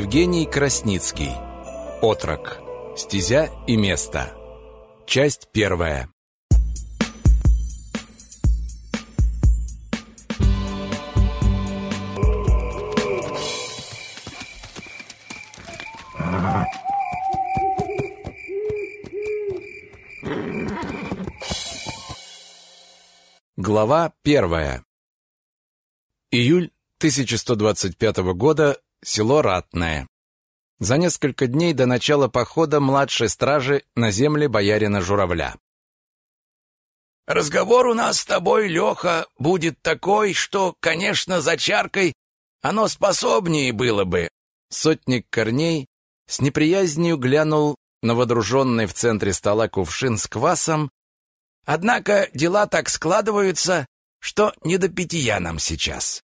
Евгений Красницкий. Отрок. Стезя и место. Часть первая. Глава первая. Июль 1125 года. Село Ратное. За несколько дней до начала похода младшей стражи на земли боярина Журавля. «Разговор у нас с тобой, Леха, будет такой, что, конечно, за чаркой оно способнее было бы». Сотник Корней с неприязнью глянул на водруженный в центре стола кувшин с квасом Однако дела так складываются, что не до питья нам сейчас.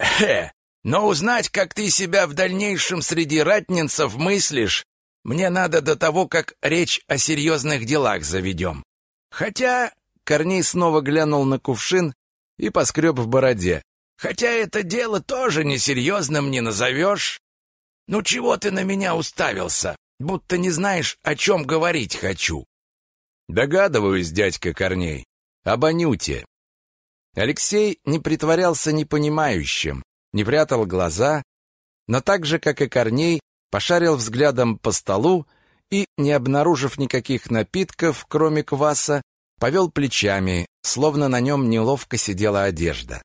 Хе, но узнать, как ты себя в дальнейшем среди ратнинцев мыслишь, мне надо до того, как речь о серьезных делах заведем. Хотя...» Корней снова глянул на кувшин и поскреб в бороде. «Хотя это дело тоже несерьезным не назовешь. Ну чего ты на меня уставился, будто не знаешь, о чем говорить хочу?» Догадываюсь, дядька Корней, об Анюте. Алексей не притворялся непонимающим, не прятал глаза, но так же, как и Корней, пошарил взглядом по столу и, не обнаружив никаких напитков, кроме кваса, повел плечами, словно на нем неловко сидела одежда.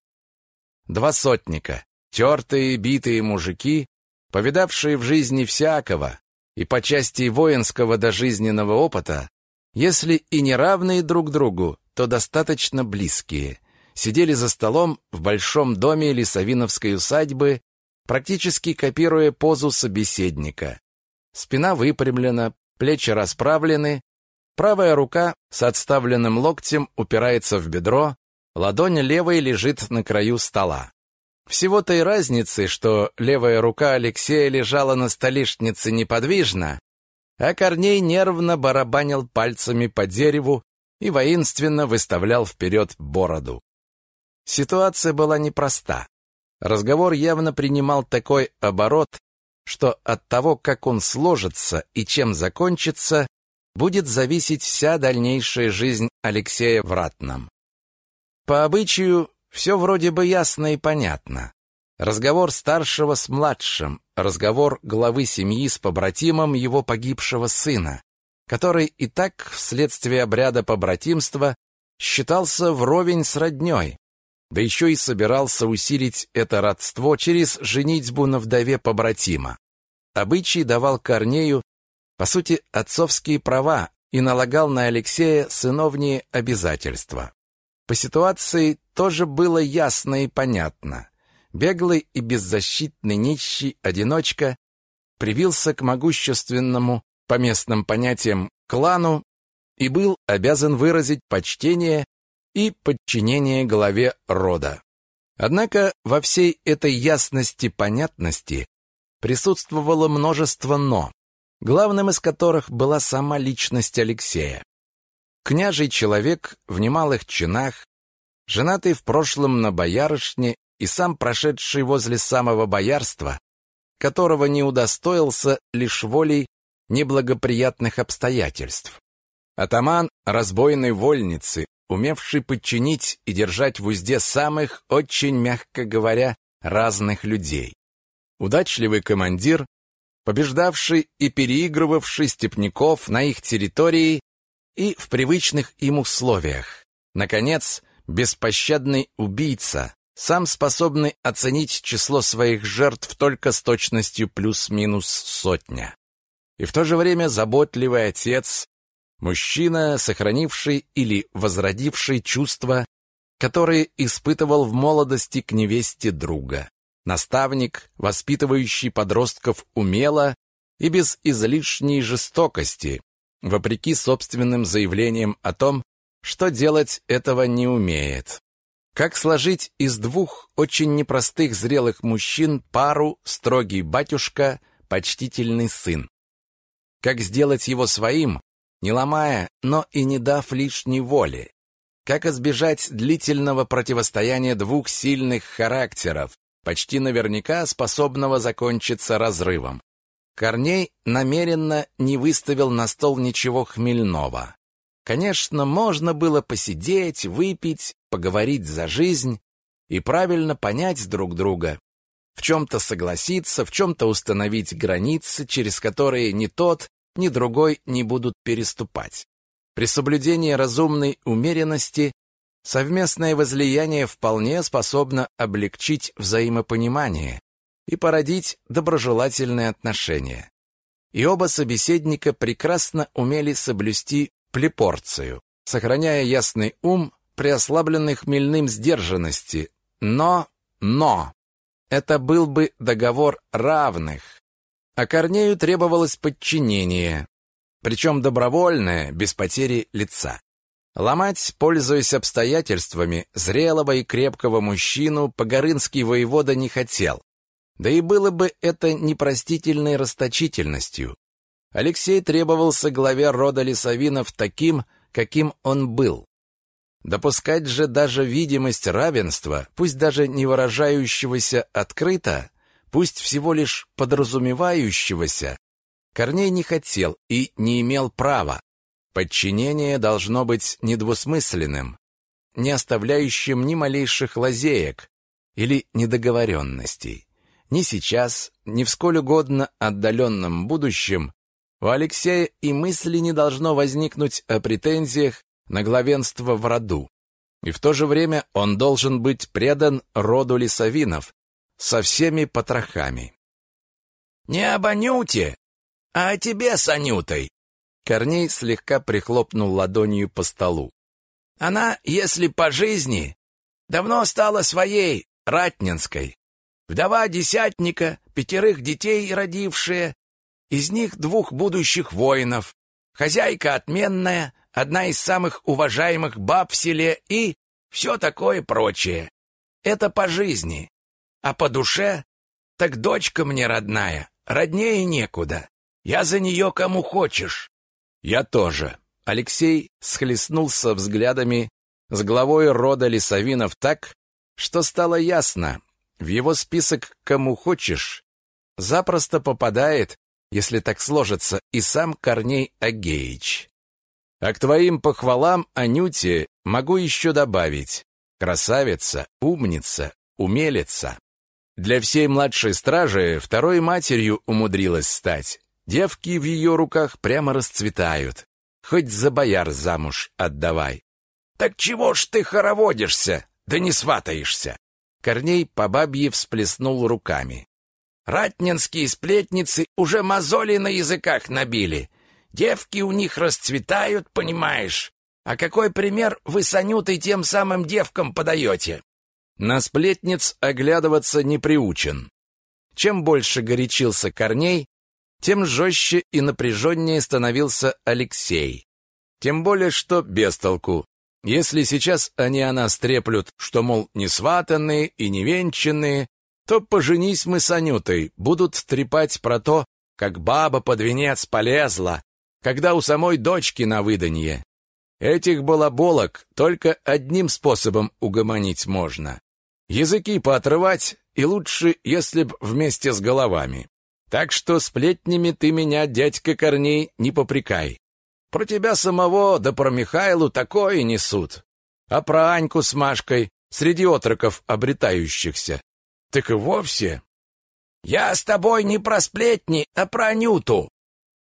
Два сотника, тертые, битые мужики, повидавшие в жизни всякого, и по части воинского дожизненного опыта, если и не равные друг другу, то достаточно близкие. Сидели за столом в большом доме Лисовиновской усадьбы, практически копируя позу собеседника. Спина выпрямлена, плечи расправлены, правая рука с отставленным локтем упирается в бедро, ладонь левой лежит на краю стола. Всего-то и разницы, что левая рука Алексея лежала на столешнице неподвижно, а Корней нервно барабанил пальцами по дереву и воинственно выставлял вперед бороду. Ситуация была непроста. Разговор явно принимал такой оборот, что от того, как он сложится и чем закончится, будет зависеть вся дальнейшая жизнь Алексея в Ратном. По обычаю все вроде бы ясно и понятно. Разговор старшего с младшим, разговор главы семьи с побратимом его погибшего сына, который и так вследствие обряда побратимства считался вровень с роднёй, да еще и собирался усилить это родство через женитьбу на вдове побратима. Обычай давал Корнею, по сути, отцовские права и налагал на Алексея сыновние обязательства. По ситуации тоже было ясно и понятно. Беглый и беззащитный нищий одиночка привился к могущественному, по местным понятиям, клану и был обязан выразить почтение и подчинение главе рода. Однако во всей этой ясности понятности присутствовало множество «но», главным из которых была сама личность Алексея. Княжий человек в немалых чинах, женатый в прошлом на боярышне и сам прошедший возле самого боярства, которого не удостоился лишь волей неблагоприятных обстоятельств. Атаман разбойной вольницы, умевший подчинить и держать в узде самых, очень мягко говоря, разных людей. Удачливый командир, побеждавший и переигрывавший степняков на их территории и в привычных им условиях. Наконец, беспощадный убийца, сам способный оценить число своих жертв только с точностью плюс-минус сотня. И в то же время заботливый отец, мужчина, сохранивший или возродивший чувства, которые испытывал в молодости к невесте друга. Наставник, воспитывающий подростков умело и без излишней жестокости, вопреки собственным заявлениям о том, что делать этого не умеет. Как сложить из двух очень непростых зрелых мужчин пару строгий батюшка, почтительный сын? Как сделать его своим, не ломая, но и не дав лишней воли? Как избежать длительного противостояния двух сильных характеров, почти наверняка способного закончиться разрывом. Корней намеренно не выставил на стол ничего хмельного. Конечно, можно было посидеть, выпить, поговорить за жизнь и правильно понять друг друга, в чем-то согласиться, в чем-то установить границы, через которые ни тот, ни другой не будут переступать. При соблюдении разумной умеренности совместное возлияние вполне способно облегчить взаимопонимание и породить доброжелательные отношения. И оба собеседника прекрасно умели соблюсти плепорцию, сохраняя ясный ум при ослабленной хмельным сдержанности. Но, но, это был бы договор равных. А Корнею требовалось подчинение, причем добровольное, без потери лица. Ломать, пользуясь обстоятельствами, зрелого и крепкого мужчину Погорынский воевода не хотел. Да и было бы это непростительной расточительностью. Алексей требовался главе рода Лисовинов таким, каким он был. Допускать же даже видимость равенства, пусть даже не выражающегося открыто, пусть всего лишь подразумевающегося, Корней не хотел и не имел права. Подчинение должно быть недвусмысленным, не оставляющим ни малейших лазеек или недоговоренностей. Ни сейчас, ни в сколь угодно отдаленном будущем у Алексея и мысли не должно возникнуть о претензиях на главенство в роду. И в то же время он должен быть предан роду Лисовинов со всеми потрохами. «Не об Анюте, а о тебе с Анютой!» Корней слегка прихлопнул ладонью по столу. «Она, если по жизни, давно стала своей, ратнинской. Вдова десятника, пятерых детей родившая, из них двух будущих воинов. Хозяйка отменная, одна из самых уважаемых баб в селе и все такое прочее. Это по жизни. А по душе? Так дочка мне родная, роднее некуда. Я за нее кому хочешь. Я тоже. Алексей схлестнулся взглядами с главой рода Лисовинов так, что стало ясно, в его список «кому хочешь» запросто попадает, если так сложится, и сам Корней Агеич. А к твоим похвалам, Анюте, могу еще добавить красавица, умница, умелица. Для всей младшей стражи второй матерью умудрилась стать. Девки в ее руках прямо расцветают. Хоть за бояр замуж отдавай. Так чего ж ты хороводишься, да не сватаешься? Корней по бабье всплеснул руками. Ратнинские сплетницы уже мозоли на языках набили. Девки у них расцветают, понимаешь. А какой пример вы с Анютой тем самым девкам подаете? На сплетниц оглядываться не приучен. Чем больше горячился Корней, тем жестче и напряженнее становился Алексей. Тем более, что без толку. Если сейчас они о нас треплют, что, мол, не сватанные и не венчанные, то поженись мы с Анютой, будут трепать про то, как баба под венец полезла, когда у самой дочки на выданье. Этих балаболок только одним способом угомонить можно. Языки поотрывать, и лучше, если б вместе с головами. Так что сплетнями ты меня, дядька Корней, не попрекай. Про тебя самого, да про Михайлу такое несут. А про Аньку с Машкой среди отроков обретающихся. Так и вовсе. Я с тобой не про сплетни, а про Анюту.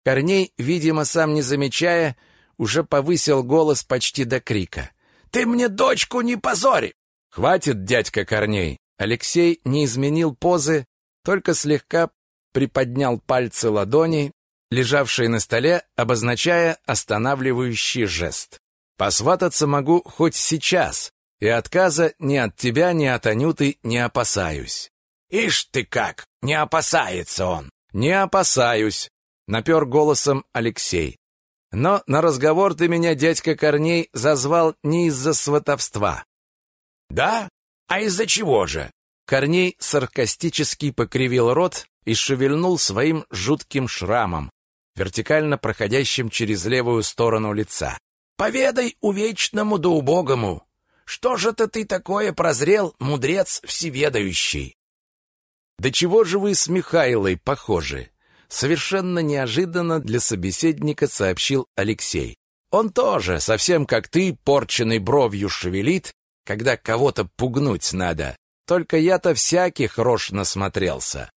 Корней, видимо, сам не замечая, уже повысил голос почти до крика. Ты мне дочку не позори! Хватит, дядька Корней. Алексей не изменил позы, только слегка приподнял пальцы ладони лежавшие на столе, обозначая останавливающий жест. Посвататься могу хоть сейчас, и отказа ни от тебя, ни от Анюты не опасаюсь. Ишь ты как, не опасается он. Не опасаюсь, напер голосом Алексей. Но на разговор ты меня, дядька Корней, зазвал не из-за сватовства. Да? А из-за чего же? Корней саркастически покривил рот и шевельнул своим жутким шрамом, вертикально проходящим через левую сторону лица. «Поведай увечному да убогому, что же это ты такое прозрел, мудрец всеведающий? Да чего же вы с Михайлой похожи? Совершенно неожиданно для собеседника сообщил Алексей. Он тоже, совсем как ты, порченной бровью шевелит, когда кого-то пугнуть надо. Только я-то всяких рож насмотрелся.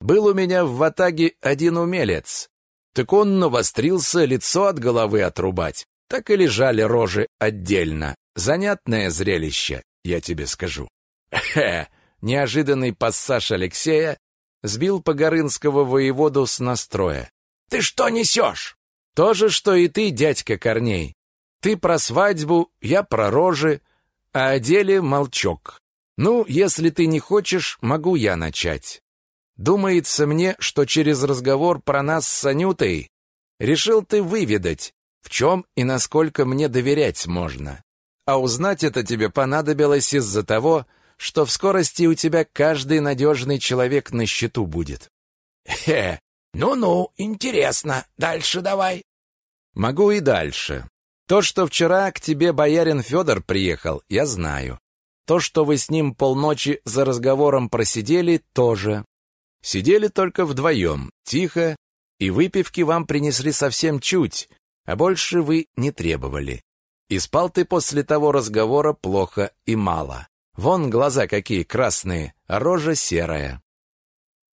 Был у меня в ватаге один умелец. Так он навострился лицо от головы отрубать. Так и лежали рожи отдельно. Занятное зрелище, я тебе скажу. Хе, неожиданный пассаж Алексея сбил Погорынского воеводу с настроя. «Ты что несешь?» «То же, что и ты, дядька Корней. Ты про свадьбу, я про рожи, а о деле молчок. Ну, если ты не хочешь, могу я начать. Думается мне, что через разговор про нас с Анютой решил ты выведать, в чем и насколько мне доверять можно. А узнать это тебе понадобилось из-за того, что в скорости у тебя каждый надежный человек на счету будет. Хе, ну-ну, интересно. Дальше давай. Могу и дальше. То, что вчера к тебе боярин Федор приехал, я знаю. То, что вы с ним полночи за разговором просидели, тоже. Сидели только вдвоем, тихо, и выпивки вам принесли совсем чуть, а больше вы не требовали. И спал ты после того разговора плохо и мало. Вон глаза какие красные, а рожа серая.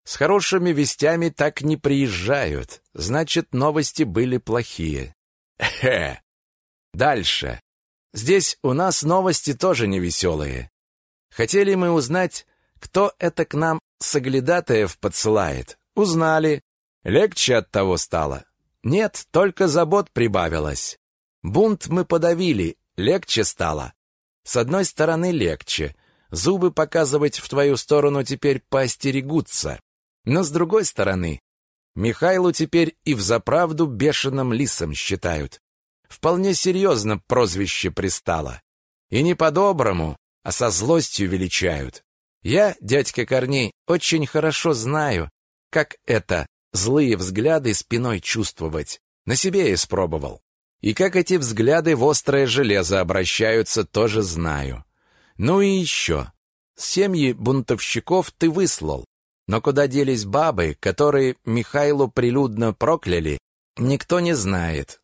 С хорошими вестями так не приезжают, значит, новости были плохие. Хе. Дальше. Здесь у нас новости тоже невеселые. Хотели мы узнать, кто это к нам соглядатаев подсылает. Узнали. Легче от того стало. Нет, только забот прибавилось. Бунт мы подавили, легче стало. С одной стороны легче. Зубы показывать в твою сторону теперь поостерегутся. Но с другой стороны, Михайлу теперь и взаправду бешеным лисом считают. Вполне серьезно прозвище пристало. И не по-доброму, а со злостью величают. Я, дядька Корней, очень хорошо знаю, как это злые взгляды спиной чувствовать. На себе испробовал. И как эти взгляды в острое железо обращаются, тоже знаю. Ну и еще. Семьи бунтовщиков ты выслал. Но куда делись бабы, которые Михайлу прилюдно прокляли, никто не знает.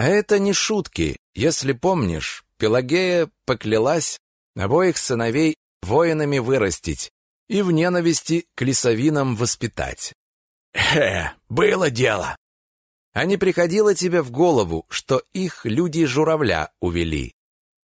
А это не шутки. Если помнишь, Пелагея поклялась обоих сыновей воинами вырастить и в ненависти к лесовинам воспитать. Э, было дело. А не приходило тебе в голову, что их люди журавля увели?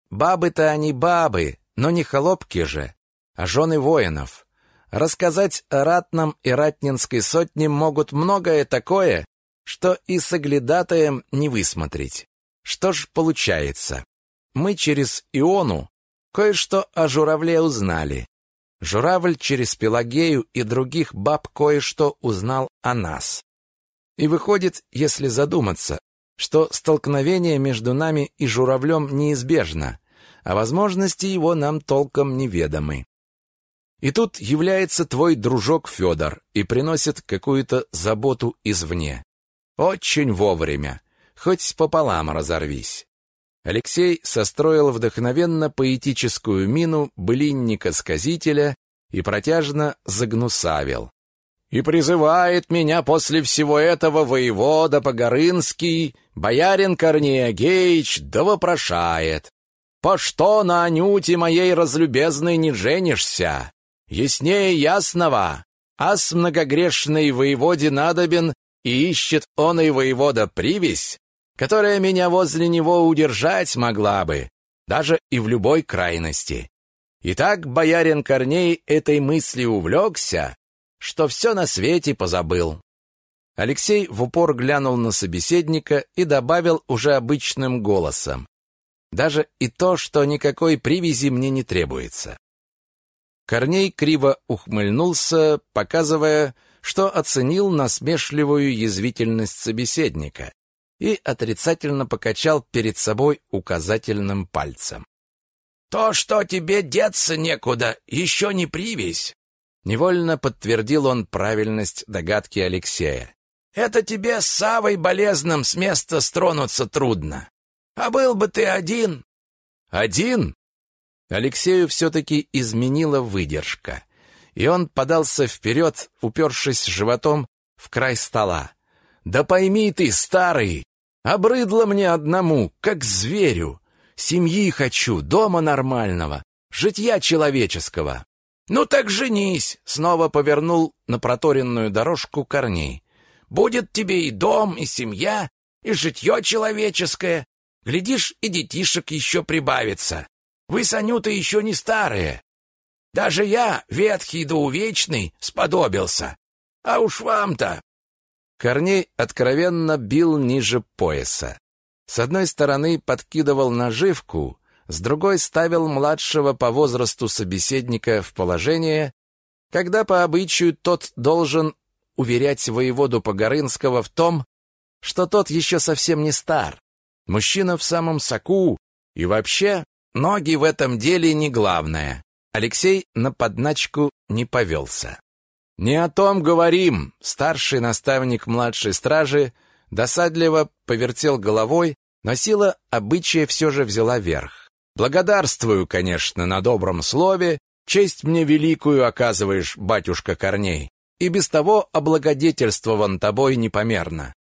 Бабы-то они бабы, но не холопки же, а жены воинов. Рассказать о ратном и ратнинской сотне могут многое такое, что и соглядатаем не высмотреть. Что ж получается? Мы через Иону кое-что о журавле узнали. Журавль через Пелагею и других баб кое-что узнал о нас. И выходит, если задуматься, что столкновение между нами и журавлем неизбежно, а возможности его нам толком неведомы. И тут является твой дружок Федор и приносит какую-то заботу извне. Очень вовремя, хоть пополам разорвись. Алексей состроил вдохновенно поэтическую мину былинника-сказителя и протяжно загнусавил. «И призывает меня после всего этого воевода Погорынский, боярин Корней Агеич, да вопрошает, «По что на Анюте моей разлюбезной не женишься? Яснее ясного, а с многогрешной воеводе надобен и ищет он и воевода привязь, которая меня возле него удержать могла бы, даже и в любой крайности. И так боярин Корней этой мысли увлекся, что все на свете позабыл. Алексей в упор глянул на собеседника и добавил уже обычным голосом. Даже и то, что никакой привязи мне не требуется. Корней криво ухмыльнулся, показывая, что оценил насмешливую язвительность собеседника и отрицательно покачал перед собой указательным пальцем. «То, что тебе деться некуда, еще не привязь!» Невольно подтвердил он правильность догадки Алексея. «Это тебе с Савой болезным с места стронуться трудно. А был бы ты один...» «Один?» Алексею все-таки изменила выдержка. И он подался вперед, упершись животом в край стола. «Да пойми ты, старый, обрыдло мне одному, как зверю. Семьи хочу, дома нормального, житья человеческого. Ну так женись, снова повернул на проторенную дорожку корней. Будет тебе и дом, и семья, и житье человеческое. Глядишь, и детишек еще прибавится. Вы с Анютой еще не старые. Даже я, ветхий да увечный, сподобился. А уж вам-то Корней откровенно бил ниже пояса. С одной стороны подкидывал наживку, с другой ставил младшего по возрасту собеседника в положение, когда по обычаю тот должен уверять воеводу Погорынского в том, что тот еще совсем не стар. Мужчина в самом соку, и вообще ноги в этом деле не главное. Алексей на подначку не повелся. «Не о том говорим!» Старший наставник младшей стражи досадливо повертел головой, но сила обычая все же взяла верх. «Благодарствую, конечно, на добром слове, честь мне великую оказываешь, батюшка Корней, и без того облагодетельствован тобой непомерно.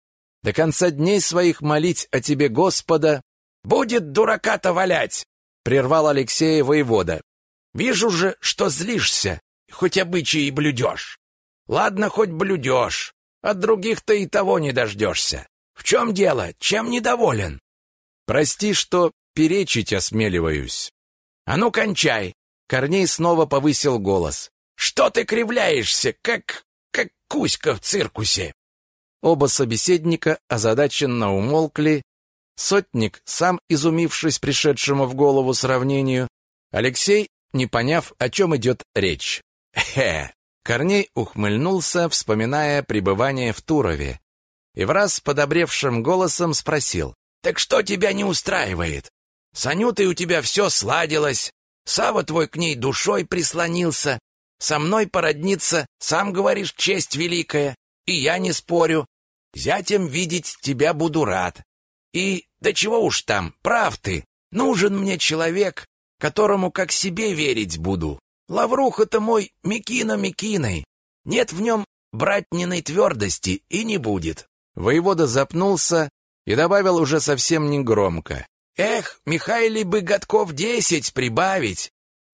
До конца дней своих молить о тебе Господа будет дурака-то валять!» прервал Алексея воевода. «Вижу же, что злишься, хоть обычаи и блюдешь. Ладно, хоть блюдешь. От других-то и того не дождешься. В чем дело? Чем недоволен? Прости, что перечить осмеливаюсь. А ну, кончай. Корней снова повысил голос. Что ты кривляешься, как... как куська в циркусе? Оба собеседника озадаченно умолкли. Сотник, сам изумившись пришедшему в голову сравнению, Алексей, не поняв, о чем идет речь. «Хе, Корней ухмыльнулся, вспоминая пребывание в Турове, и враз подобревшим голосом спросил, «Так что тебя не устраивает? С Анютой у тебя все сладилось, Сава твой к ней душой прислонился, со мной породниться, сам говоришь, честь великая, и я не спорю. Зятем видеть тебя буду рад. И, да чего уж там, прав ты, нужен мне человек, которому как себе верить буду. Лавруха-то мой Микина Микиной. Нет в нем братниной твердости и не будет. Воевода запнулся и добавил уже совсем негромко. Эх, Михайле бы годков десять прибавить.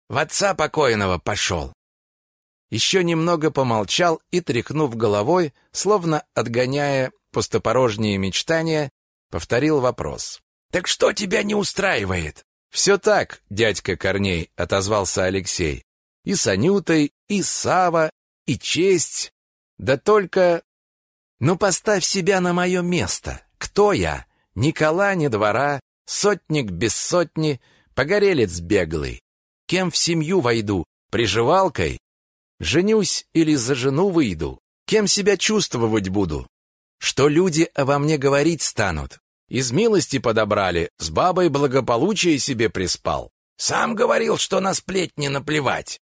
В отца покойного пошел. Еще немного помолчал и, тряхнув головой, словно отгоняя пустопорожние мечтания, повторил вопрос. «Так что тебя не устраивает?» «Все так, дядька Корней», — отозвался Алексей и с Анютой, и Сава, и честь. Да только... Ну, поставь себя на мое место. Кто я? Никола не двора, сотник без сотни, погорелец беглый. Кем в семью войду? Приживалкой? Женюсь или за жену выйду? Кем себя чувствовать буду? Что люди обо мне говорить станут? Из милости подобрали, с бабой благополучие себе приспал. Сам говорил, что на сплетни наплевать.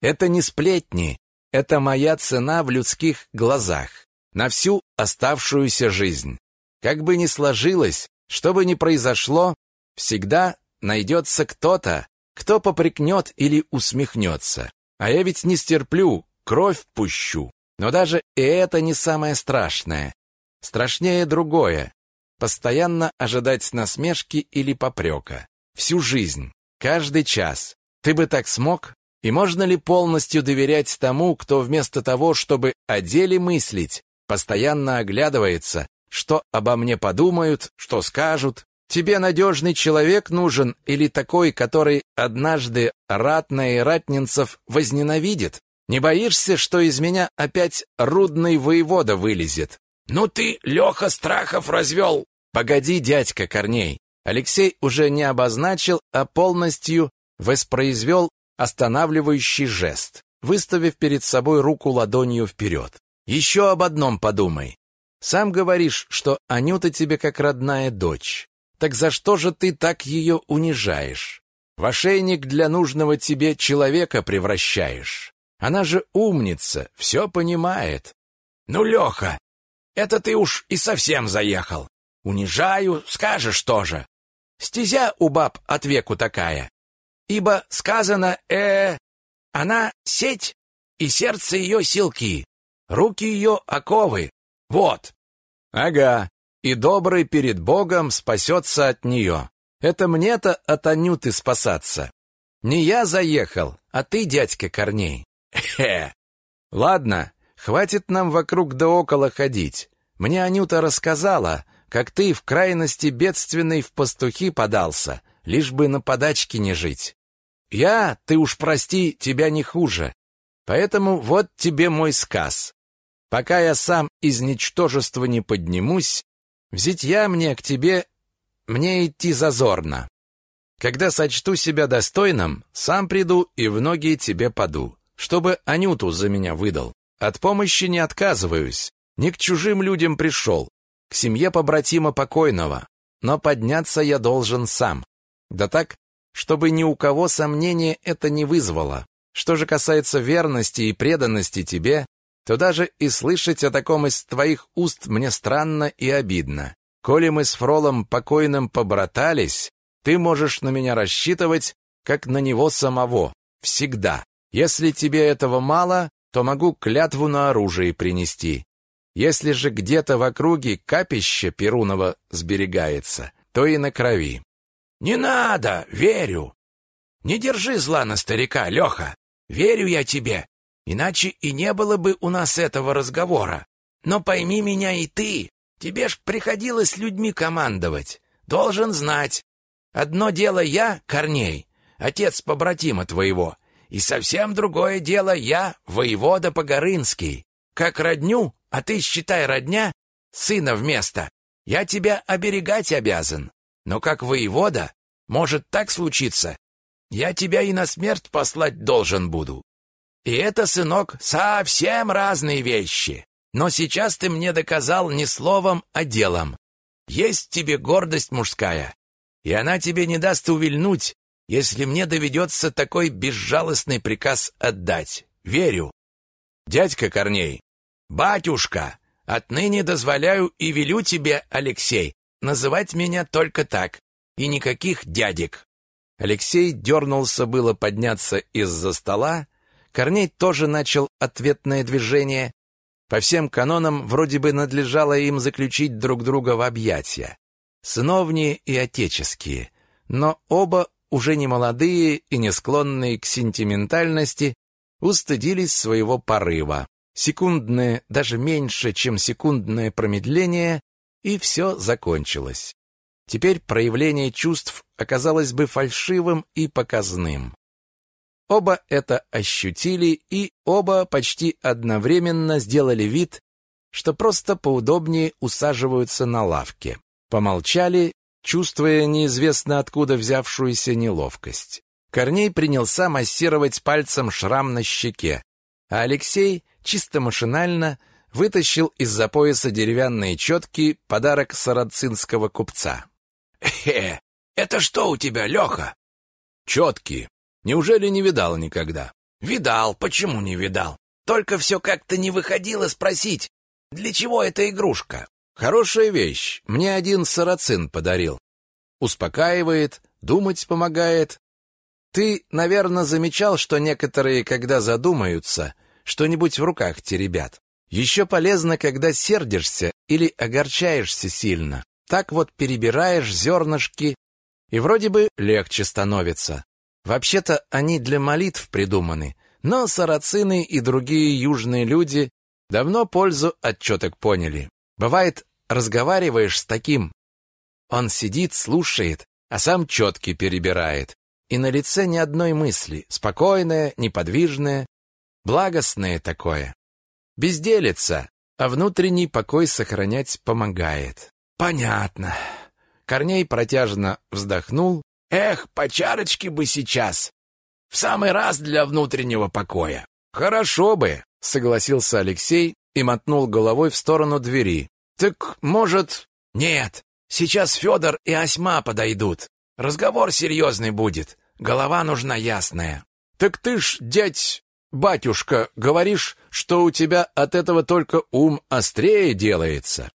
Это не сплетни, это моя цена в людских глазах на всю оставшуюся жизнь. Как бы ни сложилось, что бы ни произошло, всегда найдется кто-то, кто попрекнет или усмехнется. А я ведь не стерплю, кровь пущу. Но даже и это не самое страшное. Страшнее другое. Постоянно ожидать насмешки или попрека. Всю жизнь, каждый час. Ты бы так смог? И можно ли полностью доверять тому, кто вместо того, чтобы о деле мыслить, постоянно оглядывается, что обо мне подумают, что скажут? Тебе надежный человек нужен или такой, который однажды ратно и ратнинцев возненавидит? Не боишься, что из меня опять рудный воевода вылезет? Ну ты, Леха, страхов развел! Погоди, дядька Корней. Алексей уже не обозначил, а полностью воспроизвел останавливающий жест, выставив перед собой руку ладонью вперед. «Еще об одном подумай. Сам говоришь, что Анюта тебе как родная дочь. Так за что же ты так ее унижаешь? В ошейник для нужного тебе человека превращаешь. Она же умница, все понимает. Ну, Леха, это ты уж и совсем заехал. Унижаю, скажешь тоже. Стезя у баб от веку такая ибо сказано э она сеть и сердце ее силки, руки ее оковы. Вот. Ага, и добрый перед Богом спасется от нее. Это мне-то от Анюты спасаться. Не я заехал, а ты, дядька Корней. Хе. Ладно, хватит нам вокруг да около ходить. Мне Анюта рассказала, как ты в крайности бедственной в пастухи подался, лишь бы на подачке не жить. Я, ты уж прости, тебя не хуже. Поэтому вот тебе мой сказ. Пока я сам из ничтожества не поднимусь, взять я мне к тебе, мне идти зазорно. Когда сочту себя достойным, сам приду и в ноги тебе поду, чтобы Анюту за меня выдал. От помощи не отказываюсь, не к чужим людям пришел, к семье побратима покойного, но подняться я должен сам. Да так, чтобы ни у кого сомнения это не вызвало. Что же касается верности и преданности тебе, то даже и слышать о таком из твоих уст мне странно и обидно. Коли мы с Фролом покойным побратались, ты можешь на меня рассчитывать, как на него самого, всегда. Если тебе этого мало, то могу клятву на оружие принести. Если же где-то в округе капище Перунова сберегается, то и на крови. Не надо, верю. Не держи зла на старика, Леха. Верю я тебе, иначе и не было бы у нас этого разговора. Но пойми меня и ты, тебе ж приходилось людьми командовать. Должен знать. Одно дело я, Корней, отец побратима твоего, и совсем другое дело я, воевода Погорынский. Как родню, а ты считай родня, сына вместо. Я тебя оберегать обязан. Но как воевода, может так случиться, я тебя и на смерть послать должен буду. И это, сынок, совсем разные вещи. Но сейчас ты мне доказал не словом, а делом. Есть тебе гордость мужская, и она тебе не даст увильнуть, если мне доведется такой безжалостный приказ отдать. Верю. Дядька Корней, батюшка, отныне дозволяю и велю тебе, Алексей, называть меня только так, и никаких дядек. Алексей дернулся было подняться из-за стола, Корней тоже начал ответное движение. По всем канонам вроде бы надлежало им заключить друг друга в объятия. Сыновние и отеческие. Но оба, уже не молодые и не склонные к сентиментальности, устыдились своего порыва. Секундное, даже меньше, чем секундное промедление, и все закончилось. Теперь проявление чувств оказалось бы фальшивым и показным. Оба это ощутили, и оба почти одновременно сделали вид, что просто поудобнее усаживаются на лавке. Помолчали, чувствуя неизвестно откуда взявшуюся неловкость. Корней принялся массировать пальцем шрам на щеке, а Алексей чисто машинально вытащил из-за пояса деревянные четки подарок сарацинского купца. Хе, это что у тебя, Леха? Четкие. Неужели не видал никогда? Видал, почему не видал? Только все как-то не выходило спросить, для чего эта игрушка? Хорошая вещь. Мне один сарацин подарил. Успокаивает, думать помогает. Ты, наверное, замечал, что некоторые, когда задумаются, что-нибудь в руках теребят. Еще полезно, когда сердишься или огорчаешься сильно. Так вот перебираешь зернышки, и вроде бы легче становится. Вообще-то они для молитв придуманы, но сарацины и другие южные люди давно пользу от четок поняли. Бывает, разговариваешь с таким, он сидит, слушает, а сам четки перебирает, и на лице ни одной мысли, спокойное, неподвижное, благостное такое. Безделица, а внутренний покой сохранять помогает. Понятно. Корней протяжно вздохнул. Эх, по чарочке бы сейчас. В самый раз для внутреннего покоя. Хорошо бы, согласился Алексей и мотнул головой в сторону двери. Так, может... Нет, сейчас Федор и Осьма подойдут. Разговор серьезный будет. Голова нужна ясная. Так ты ж, дядь, батюшка, говоришь, что у тебя от этого только ум острее делается.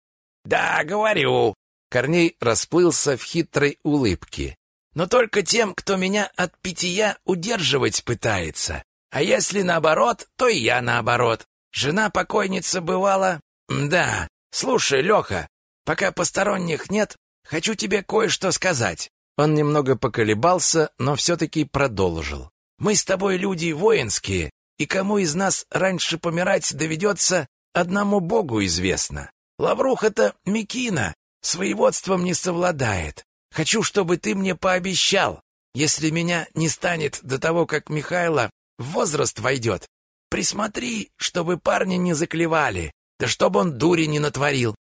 Да, говорю. Корней расплылся в хитрой улыбке. Но только тем, кто меня от питья удерживать пытается. А если наоборот, то и я наоборот. Жена покойницы бывала... Да, слушай, Леха, пока посторонних нет, хочу тебе кое-что сказать. Он немного поколебался, но все-таки продолжил. Мы с тобой люди воинские, и кому из нас раньше помирать доведется, одному Богу известно. Лавруха-то Микина, с воеводством не совладает. Хочу, чтобы ты мне пообещал, если меня не станет до того, как Михайло в возраст войдет, присмотри, чтобы парни не заклевали, да чтобы он дури не натворил.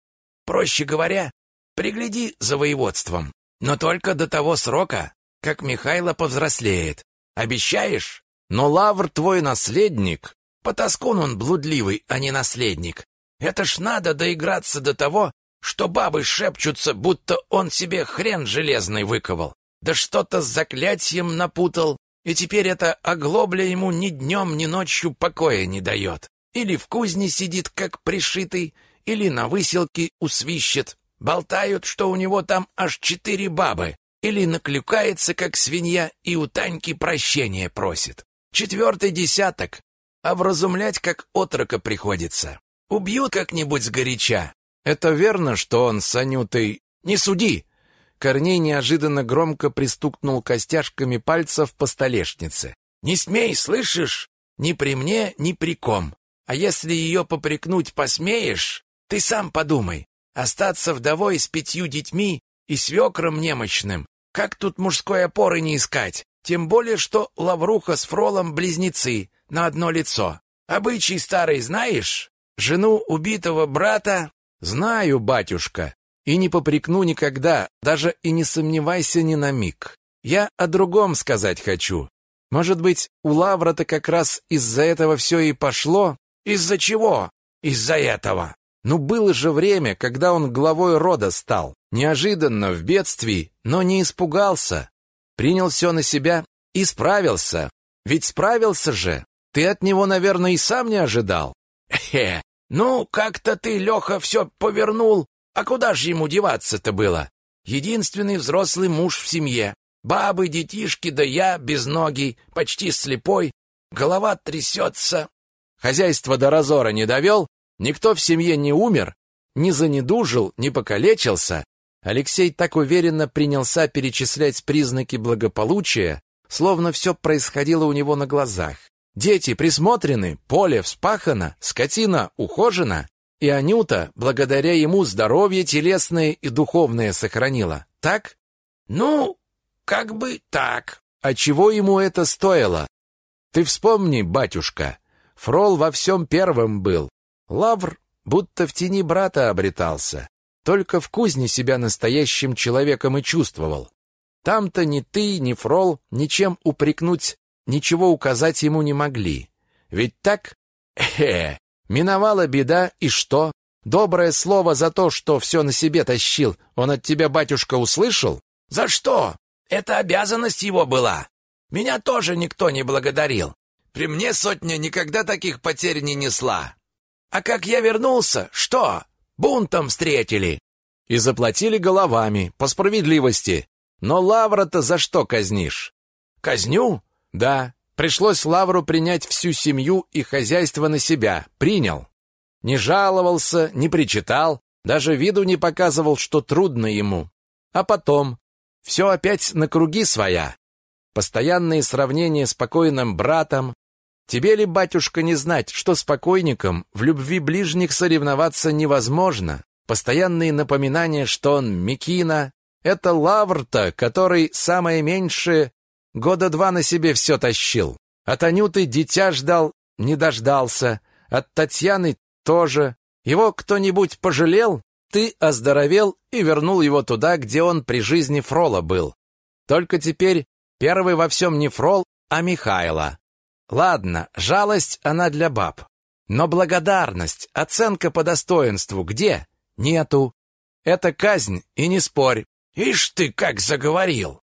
Проще говоря, пригляди за воеводством, но только до того срока, как Михайло повзрослеет. Обещаешь? Но Лавр твой наследник. Потаскун он блудливый, а не наследник. Это ж надо доиграться до того, что бабы шепчутся, будто он себе хрен железный выковал. Да что-то с заклятием напутал, и теперь эта оглобля ему ни днем, ни ночью покоя не дает. Или в кузне сидит, как пришитый, или на выселке усвищет. Болтают, что у него там аж четыре бабы. Или наклюкается, как свинья, и у Таньки прощения просит. Четвертый десяток. Вразумлять, как отрока приходится. Убьют как-нибудь сгоряча. Это верно, что он с Анютой... Не суди! Корней неожиданно громко пристукнул костяшками пальцев по столешнице. «Не смей, слышишь? Ни при мне, ни при ком. А если ее попрекнуть посмеешь, ты сам подумай. Остаться вдовой с пятью детьми и свекром немощным. Как тут мужской опоры не искать? Тем более, что Лавруха с Фролом близнецы, на одно лицо. Обычай старый знаешь? Жену убитого брата... Знаю, батюшка, и не попрекну никогда, даже и не сомневайся ни на миг. Я о другом сказать хочу. Может быть, у Лавра-то как раз из-за этого все и пошло? Из-за чего? Из-за этого. Ну, было же время, когда он главой рода стал. Неожиданно, в бедствии, но не испугался. Принял все на себя и справился. Ведь справился же. Ты от него, наверное, и сам не ожидал. Хе, ну, как-то ты, Леха, все повернул а куда же ему деваться-то было? Единственный взрослый муж в семье. Бабы, детишки, да я, без ноги, почти слепой. Голова трясется. Хозяйство до разора не довел, никто в семье не умер, не занедужил, не покалечился. Алексей так уверенно принялся перечислять признаки благополучия, словно все происходило у него на глазах. Дети присмотрены, поле вспахано, скотина ухожена. И Анюта, благодаря ему, здоровье телесное и духовное сохранила. Так? Ну, как бы так. А чего ему это стоило? Ты вспомни, батюшка, Фрол во всем первым был. Лавр будто в тени брата обретался. Только в кузне себя настоящим человеком и чувствовал. Там-то ни ты, ни Фрол ничем упрекнуть, ничего указать ему не могли. Ведь так? Эхе, Миновала беда, и что? Доброе слово за то, что все на себе тащил, он от тебя, батюшка, услышал? За что? Это обязанность его была. Меня тоже никто не благодарил. При мне сотня никогда таких потерь не несла. А как я вернулся, что? Бунтом встретили. И заплатили головами, по справедливости. Но Лавра-то за что казнишь? Казню? Да, Пришлось Лавру принять всю семью и хозяйство на себя. Принял. Не жаловался, не причитал, даже виду не показывал, что трудно ему. А потом все опять на круги своя. Постоянные сравнения с покойным братом. Тебе ли, батюшка, не знать, что с покойником в любви ближних соревноваться невозможно? Постоянные напоминания, что он Микина, это Лавр-то, который самое меньшее Года два на себе все тащил. От Анюты дитя ждал, не дождался. От Татьяны тоже. Его кто-нибудь пожалел? Ты оздоровел и вернул его туда, где он при жизни Фрола был. Только теперь первый во всем не Фрол, а Михайло. Ладно, жалость она для баб. Но благодарность, оценка по достоинству где? Нету. Это казнь, и не спорь. Ишь ты, как заговорил!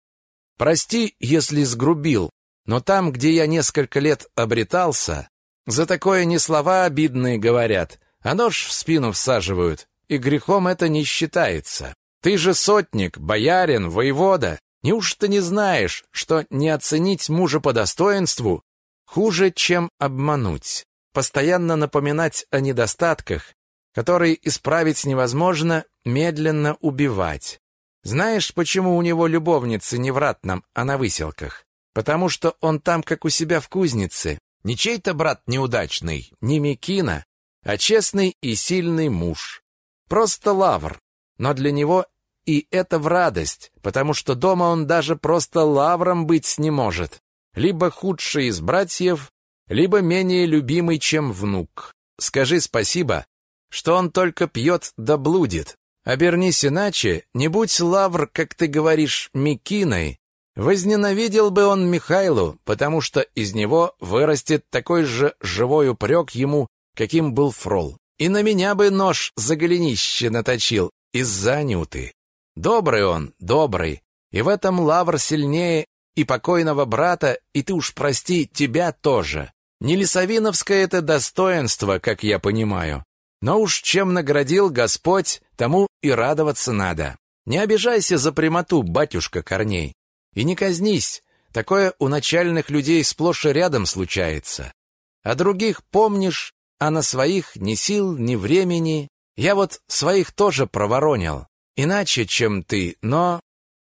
Прости, если сгрубил, но там, где я несколько лет обретался, за такое не слова обидные говорят, а нож в спину всаживают, и грехом это не считается. Ты же сотник, боярин, воевода. Неужто не знаешь, что не оценить мужа по достоинству Хуже, чем обмануть. Постоянно напоминать о недостатках, которые исправить невозможно, медленно убивать. Знаешь, почему у него любовницы не в ратном, а на выселках? Потому что он там, как у себя в кузнице. Не чей-то брат неудачный, не Микина, а честный и сильный муж. Просто лавр. Но для него и это в радость, потому что дома он даже просто лавром быть не может. Либо худший из братьев, либо менее любимый, чем внук. Скажи спасибо, что он только пьет да блудит. Обернись иначе, не будь Лавр, как ты говоришь, Микиной, возненавидел бы он Михайлу, потому что из него вырастет такой же живой упрек ему, каким был Фрол. И на меня бы нож за голенище наточил из-за Анюты. Добрый он, добрый, и в этом Лавр сильнее и покойного брата, и ты уж прости, тебя тоже. Не лесовиновское это достоинство, как я понимаю. Но уж чем наградил Господь, тому и радоваться надо. Не обижайся за прямоту, батюшка Корней. И не казнись, такое у начальных людей сплошь и рядом случается. А других помнишь, а на своих ни сил, ни времени. Я вот своих тоже проворонил. Иначе, чем ты, но...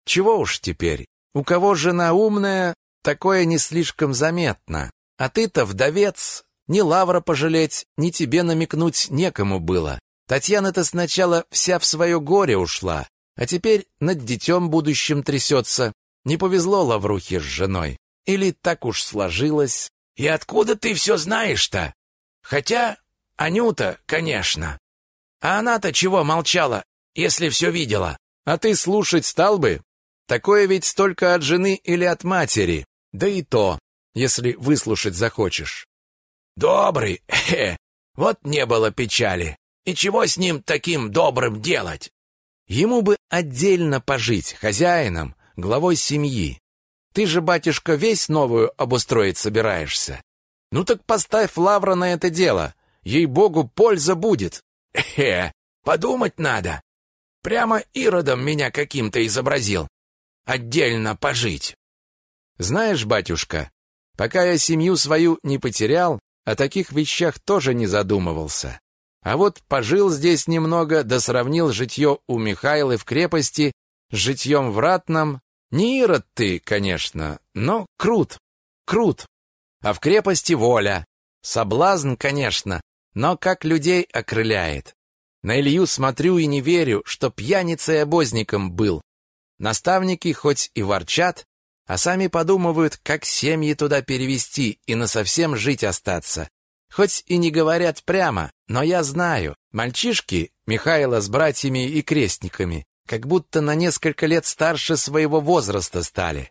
Чего уж теперь? У кого жена умная, такое не слишком заметно. А ты-то вдовец, ни Лавра пожалеть, ни тебе намекнуть некому было. Татьяна-то сначала вся в свое горе ушла, а теперь над детем будущим трясется. Не повезло Лаврухе с женой. Или так уж сложилось. И откуда ты все знаешь-то? Хотя Анюта, конечно. А она-то чего молчала, если все видела? А ты слушать стал бы? Такое ведь только от жены или от матери. Да и то, если выслушать захочешь. Добрый, хе, вот не было печали. И чего с ним таким добрым делать? Ему бы отдельно пожить, хозяином, главой семьи. Ты же, батюшка, весь новую обустроить собираешься. Ну так поставь лавра на это дело. Ей-богу, польза будет. Хе, подумать надо. Прямо Иродом меня каким-то изобразил. Отдельно пожить. Знаешь, батюшка, пока я семью свою не потерял, о таких вещах тоже не задумывался. А вот пожил здесь немного, да сравнил житье у Михайлы в крепости с житьем в Ратном. Не Ирод ты, конечно, но крут, крут. А в крепости воля. Соблазн, конечно, но как людей окрыляет. На Илью смотрю и не верю, что пьяницей обозником был. Наставники хоть и ворчат, а сами подумывают, как семьи туда перевести и насовсем жить остаться. Хоть и не говорят прямо, но я знаю, мальчишки, Михаила с братьями и крестниками, как будто на несколько лет старше своего возраста стали.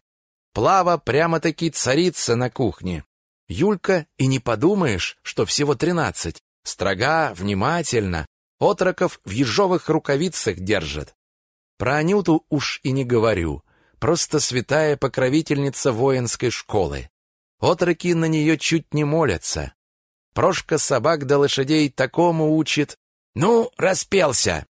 Плава прямо-таки царица на кухне. Юлька, и не подумаешь, что всего тринадцать. Строга, внимательно, отроков в ежовых рукавицах держит. Про Анюту уж и не говорю просто святая покровительница воинской школы. Отроки на нее чуть не молятся. Прошка собак да лошадей такому учит. Ну, распелся.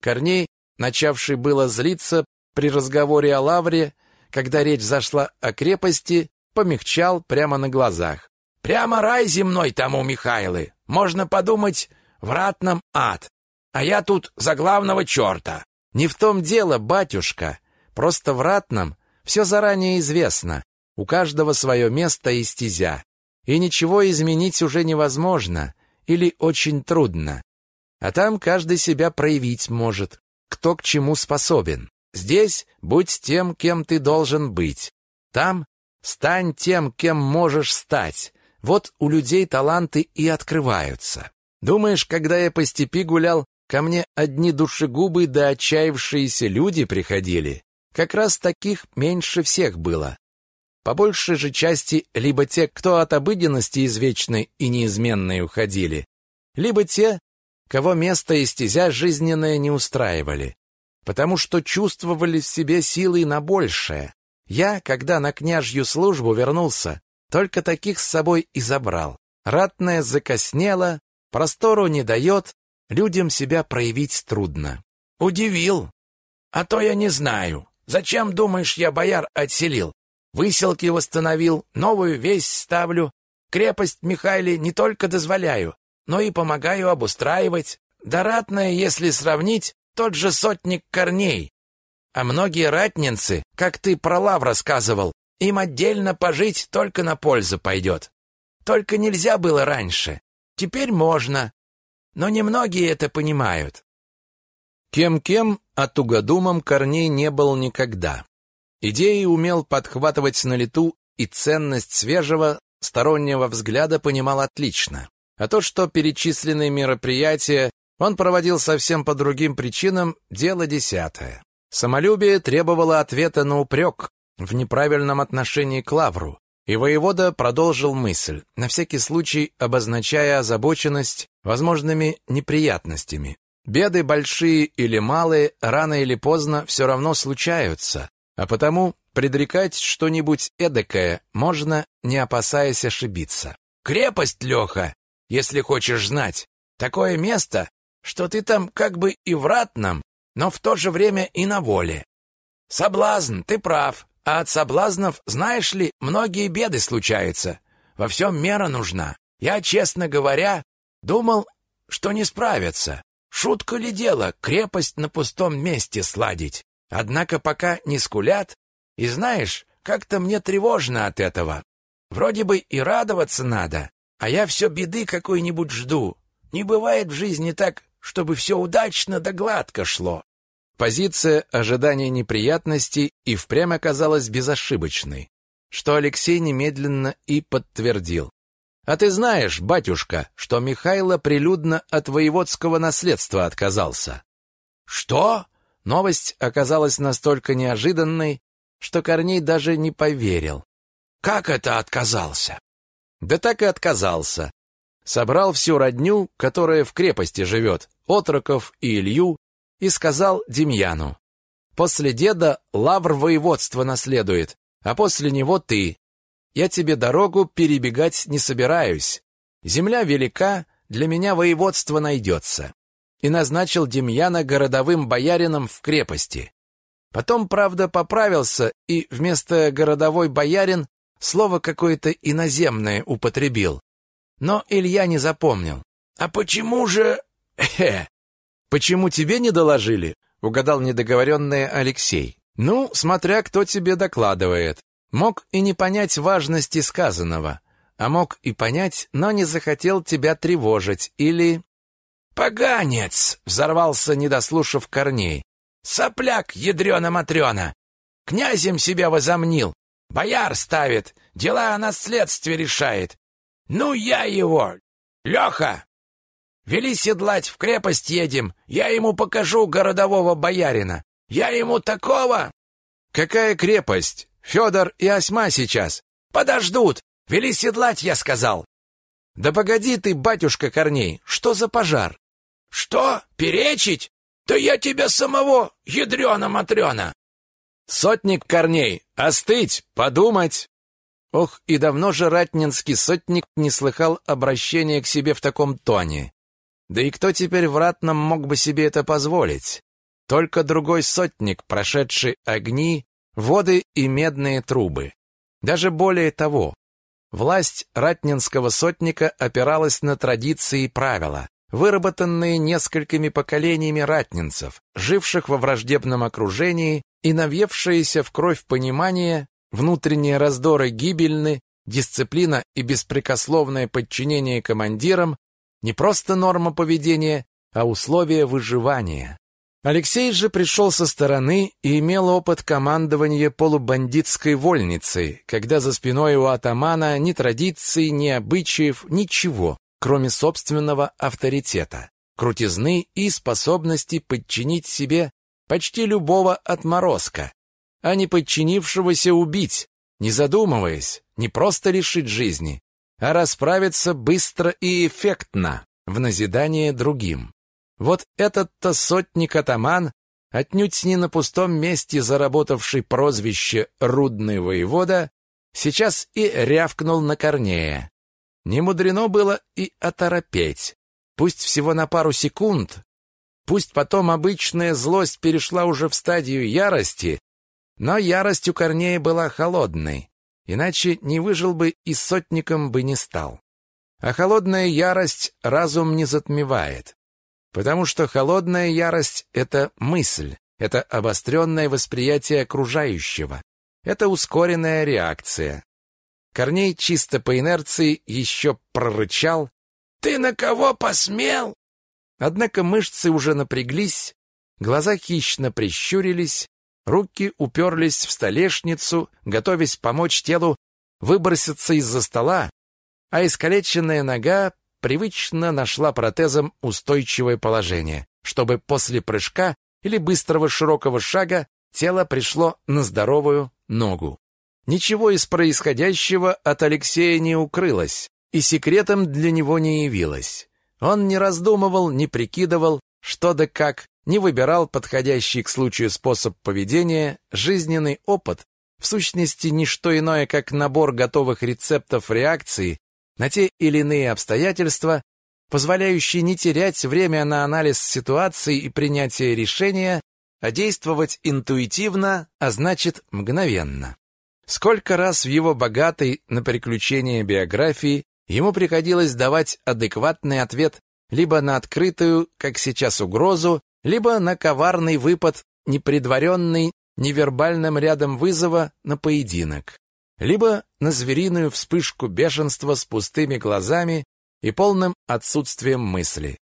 Корней, начавший было злиться при разговоре о лавре, когда речь зашла о крепости, помягчал прямо на глазах. Прямо рай земной тому Михайлы. Можно подумать, в ратном ад. А я тут за главного черта. Не в том дело, батюшка. Просто в ратном все заранее известно. У каждого свое место и стезя. И ничего изменить уже невозможно или очень трудно. А там каждый себя проявить может, кто к чему способен. Здесь будь тем, кем ты должен быть. Там стань тем, кем можешь стать. Вот у людей таланты и открываются. Думаешь, когда я по степи гулял, ко мне одни душегубы да отчаявшиеся люди приходили? Как раз таких меньше всех было. По большей же части либо те, кто от обыденности извечной и неизменной уходили, либо те, кого место и стезя жизненное не устраивали, потому что чувствовали в себе силы на большее. Я, когда на княжью службу вернулся, только таких с собой и забрал. Ратное закоснело, простору не дает, людям себя проявить трудно. Удивил. А то я не знаю. Зачем, думаешь, я бояр отселил? Выселки восстановил, новую весь ставлю, Крепость Михайле не только дозволяю, но и помогаю обустраивать. Да ратное, если сравнить, тот же сотник корней. А многие ратнинцы, как ты про лав рассказывал, им отдельно пожить только на пользу пойдет. Только нельзя было раньше. Теперь можно. Но немногие это понимают. Кем-кем, а тугодумом Корней не был никогда. Идеи умел подхватывать на лету и ценность свежего, стороннего взгляда понимал отлично. А то, что перечисленные мероприятия он проводил совсем по другим причинам, дело десятое. Самолюбие требовало ответа на упрек в неправильном отношении к Лавру, и воевода продолжил мысль, на всякий случай обозначая озабоченность возможными неприятностями. Беды большие или малые, рано или поздно все равно случаются, а потому предрекать что-нибудь эдакое можно, не опасаясь ошибиться. «Крепость, Леха, если хочешь знать, такое место, что ты там как бы и в ратном, но в то же время и на воле. Соблазн, ты прав, а от соблазнов, знаешь ли, многие беды случаются. Во всем мера нужна. Я, честно говоря, думал, что не справятся. Шутка ли дело крепость на пустом месте сладить? Однако пока не скулят, и знаешь, как-то мне тревожно от этого. Вроде бы и радоваться надо, а я все беды какой-нибудь жду. Не бывает в жизни так, чтобы все удачно да гладко шло. Позиция ожидания неприятностей и впрямь оказалась безошибочной, что Алексей немедленно и подтвердил. А ты знаешь, батюшка, что Михайло прилюдно от воеводского наследства отказался. Что? Новость оказалась настолько неожиданной, что Корней даже не поверил. Как это отказался? Да так и отказался. Собрал всю родню, которая в крепости живет, отроков и Илью, и сказал Демьяну. После деда лавр воеводства наследует, а после него ты. Я тебе дорогу перебегать не собираюсь. Земля велика, для меня воеводство найдется. И назначил Демьяна городовым боярином в крепости. Потом, правда, поправился и вместо городовой боярин слово какое-то иноземное употребил. Но Илья не запомнил. А почему же... Почему тебе не доложили? Угадал недоговоренное Алексей. Ну, смотря кто тебе докладывает. Мог и не понять важности сказанного, а мог и понять, но не захотел тебя тревожить или... «Поганец!» — взорвался, не дослушав корней. «Сопляк, ядрена-матрена! Князем себя возомнил, бояр ставит, дела о наследстве решает. Ну, я его! Леха! Вели седлать, в крепость едем, я ему покажу городового боярина. Я ему такого...» «Какая крепость? Федор и Осьма сейчас. Подождут. Вели седлать, я сказал. Да погоди ты, батюшка Корней, что за пожар? Что? Перечить? Да я тебя самого, ядрена-матрена. Сотник Корней, остыть, подумать. Ох, и давно же ратнинский сотник не слыхал обращения к себе в таком тоне. Да и кто теперь в ратном мог бы себе это позволить? Только другой сотник, прошедший огни, воды и медные трубы. Даже более того, власть ратнинского сотника опиралась на традиции и правила, выработанные несколькими поколениями ратнинцев, живших во враждебном окружении и навевшиеся в кровь понимание, внутренние раздоры гибельны, дисциплина и беспрекословное подчинение командирам не просто норма поведения, а условия выживания. Алексей же пришел со стороны и имел опыт командования полубандитской вольницей, когда за спиной у атамана ни традиций, ни обычаев, ничего, кроме собственного авторитета, крутизны и способности подчинить себе почти любого отморозка, а не подчинившегося убить, не задумываясь, не просто лишить жизни, а расправиться быстро и эффектно в назидание другим. Вот этот-то сотник-атаман, отнюдь не на пустом месте заработавший прозвище «Рудный воевода», сейчас и рявкнул на Корнея. Не мудрено было и оторопеть. Пусть всего на пару секунд, пусть потом обычная злость перешла уже в стадию ярости, но ярость у Корнея была холодной, иначе не выжил бы и сотником бы не стал. А холодная ярость разум не затмевает, потому что холодная ярость — это мысль, это обостренное восприятие окружающего, это ускоренная реакция. Корней чисто по инерции еще прорычал «Ты на кого посмел?» Однако мышцы уже напряглись, глаза хищно прищурились, руки уперлись в столешницу, готовясь помочь телу выброситься из-за стола, а искалеченная нога привычно нашла протезом устойчивое положение, чтобы после прыжка или быстрого широкого шага тело пришло на здоровую ногу. Ничего из происходящего от Алексея не укрылось, и секретом для него не явилось. Он не раздумывал, не прикидывал, что да как, не выбирал подходящий к случаю способ поведения, жизненный опыт, в сущности, не что иное, как набор готовых рецептов реакции на те или иные обстоятельства, позволяющий не терять время на анализ ситуации и принятие решения, а действовать интуитивно, а значит мгновенно. Сколько раз в его богатой на приключения биографии ему приходилось давать адекватный ответ либо на открытую, как сейчас, угрозу, либо на коварный выпад, непредваренный невербальным рядом вызова на поединок, либо на звериную вспышку бешенства с пустыми глазами и полным отсутствием мысли.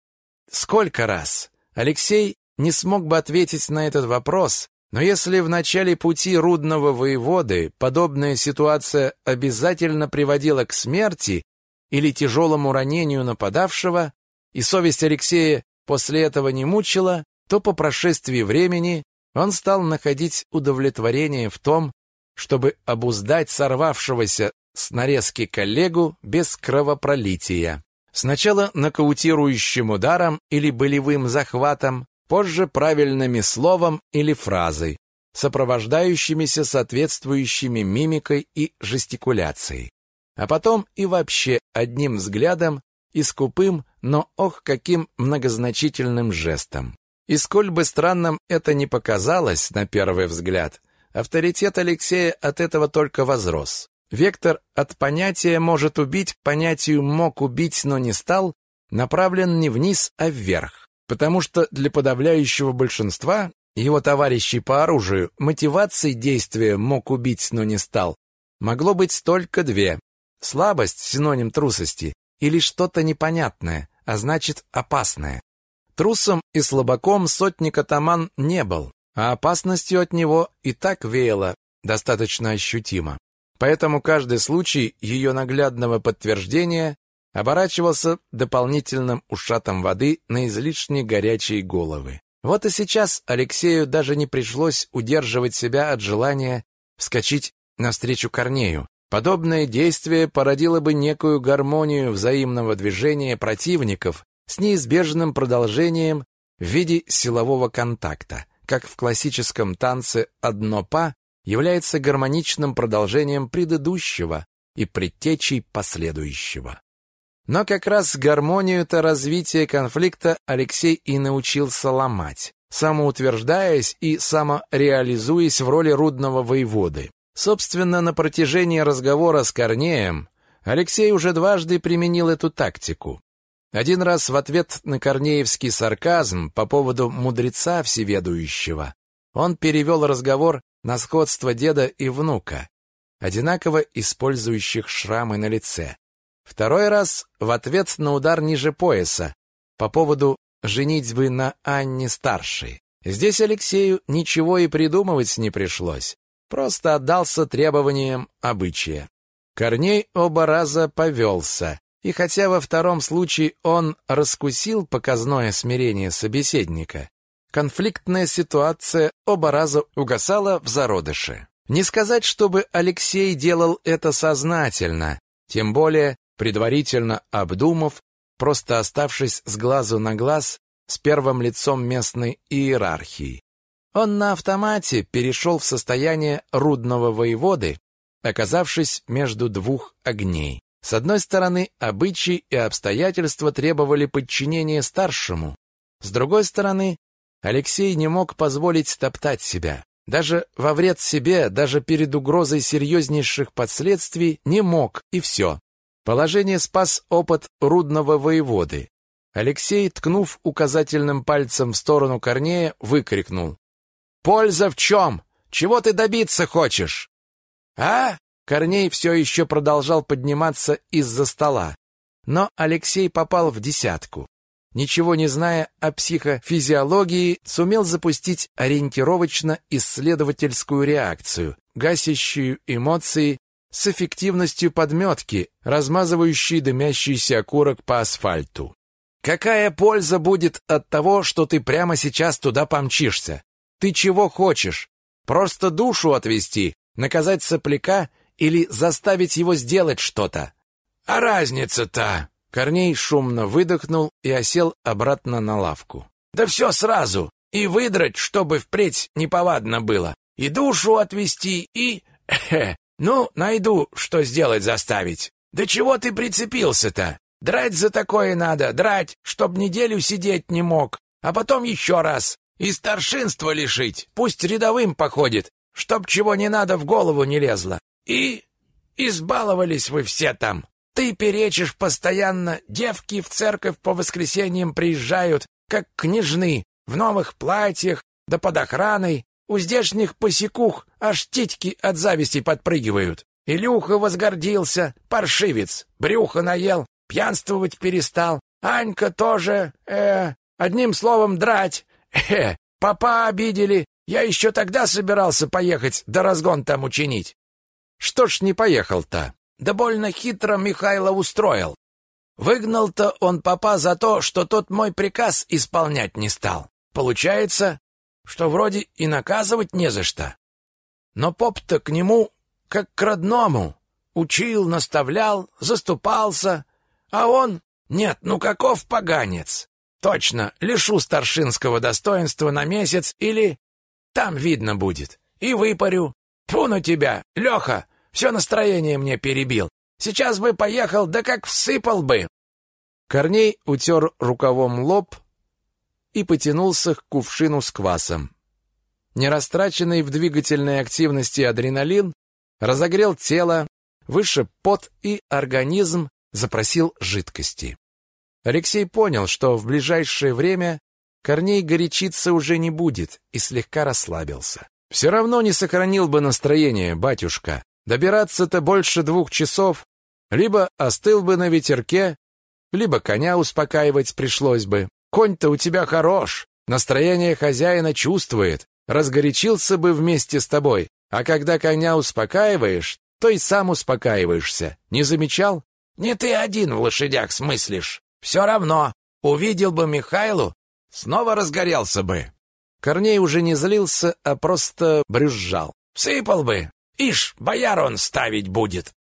Сколько раз Алексей не смог бы ответить на этот вопрос, но если в начале пути рудного воеводы подобная ситуация обязательно приводила к смерти или тяжелому ранению нападавшего, и совесть Алексея после этого не мучила, то по прошествии времени он стал находить удовлетворение в том, чтобы обуздать сорвавшегося с нарезки коллегу без кровопролития. Сначала нокаутирующим ударом или болевым захватом, позже правильными словом или фразой, сопровождающимися соответствующими мимикой и жестикуляцией. А потом и вообще одним взглядом и скупым, но ох, каким многозначительным жестом. И сколь бы странным это ни показалось на первый взгляд, авторитет Алексея от этого только возрос. Вектор от понятия «может убить» к понятию «мог убить, но не стал» направлен не вниз, а вверх. Потому что для подавляющего большинства его товарищей по оружию мотивацией действия «мог убить, но не стал» могло быть только две. Слабость, синоним трусости, или что-то непонятное, а значит опасное. Трусом и слабаком сотник атаман не был, а опасностью от него и так веяло достаточно ощутимо. Поэтому каждый случай ее наглядного подтверждения оборачивался дополнительным ушатом воды на излишне горячие головы. Вот и сейчас Алексею даже не пришлось удерживать себя от желания вскочить навстречу Корнею. Подобное действие породило бы некую гармонию взаимного движения противников с неизбежным продолжением в виде силового контакта, как в классическом танце «одно па» является гармоничным продолжением предыдущего и предтечей последующего. Но как раз гармонию-то развития конфликта Алексей и научился ломать, самоутверждаясь и самореализуясь в роли рудного воеводы. Собственно, на протяжении разговора с Корнеем Алексей уже дважды применил эту тактику. Один раз в ответ на корнеевский сарказм по поводу мудреца всеведущего он перевел разговор на сходство деда и внука, одинаково использующих шрамы на лице. Второй раз в ответ на удар ниже пояса по поводу женитьбы на Анне Старшей. Здесь Алексею ничего и придумывать не пришлось, просто отдался требованиям обычая. Корней оба раза повелся, и хотя во втором случае он раскусил показное смирение собеседника, конфликтная ситуация оба раза угасала в зародыше. Не сказать, чтобы Алексей делал это сознательно, тем более предварительно обдумав, просто оставшись с глазу на глаз с первым лицом местной иерархии. Он на автомате перешел в состояние рудного воеводы, оказавшись между двух огней. С одной стороны, обычаи и обстоятельства требовали подчинения старшему. С другой стороны, Алексей не мог позволить топтать себя. Даже во вред себе, даже перед угрозой серьезнейших последствий не мог, и все. Положение спас опыт рудного воеводы. Алексей, ткнув указательным пальцем в сторону Корнея, выкрикнул. «Польза в чем? Чего ты добиться хочешь?» «А?» Корней все еще продолжал подниматься из-за стола. Но Алексей попал в десятку. Ничего не зная о психофизиологии, сумел запустить ориентировочно-исследовательскую реакцию, гасящую эмоции с эффективностью подметки, размазывающей дымящийся окурок по асфальту. Какая польза будет от того, что ты прямо сейчас туда помчишься? Ты чего хочешь? Просто душу отвести, наказать сопляка или заставить его сделать что-то? А разница-то? Корней шумно выдохнул и осел обратно на лавку. Да все сразу. И выдрать, чтобы впредь неповадно было. И душу отвести, и... Ну, найду, что сделать заставить. Да чего ты прицепился-то? Драть за такое надо, драть, чтоб неделю сидеть не мог. А потом еще раз. И старшинства лишить. Пусть рядовым походит, чтоб чего не надо в голову не лезло. И... избаловались вы все там. Ты перечишь постоянно, девки в церковь по воскресеньям приезжают, как княжны, в новых платьях, да под охраной. У здешних посекух аж титьки от зависти подпрыгивают. Илюха возгордился, паршивец, брюхо наел, пьянствовать перестал. Анька тоже, э, одним словом, драть. Э, папа обидели. Я еще тогда собирался поехать, да разгон там учинить. Что ж не поехал-то? Да больно хитро Михайло устроил. Выгнал-то он папа за то, что тот мой приказ исполнять не стал. Получается, что вроде и наказывать не за что. Но поп-то к нему как к родному. Учил, наставлял, заступался. А он... Нет, ну каков поганец? Точно, лишу старшинского достоинства на месяц или... Там видно будет. И выпарю. Фу на тебя, Леха! Все настроение мне перебил. Сейчас бы поехал, да как всыпал бы!» Корней утер рукавом лоб и потянулся к кувшину с квасом. Нерастраченный в двигательной активности адреналин разогрел тело, выше пот и организм запросил жидкости. Алексей понял, что в ближайшее время Корней горячиться уже не будет и слегка расслабился. «Все равно не сохранил бы настроение, батюшка», Добираться-то больше двух часов. Либо остыл бы на ветерке, либо коня успокаивать пришлось бы. Конь-то у тебя хорош, настроение хозяина чувствует, разгорячился бы вместе с тобой. А когда коня успокаиваешь, то и сам успокаиваешься. Не замечал? Не ты один в лошадях смыслишь. Все равно, увидел бы Михайлу, снова разгорелся бы. Корней уже не злился, а просто брюзжал. Сыпал бы, Ишь, бояр он ставить будет.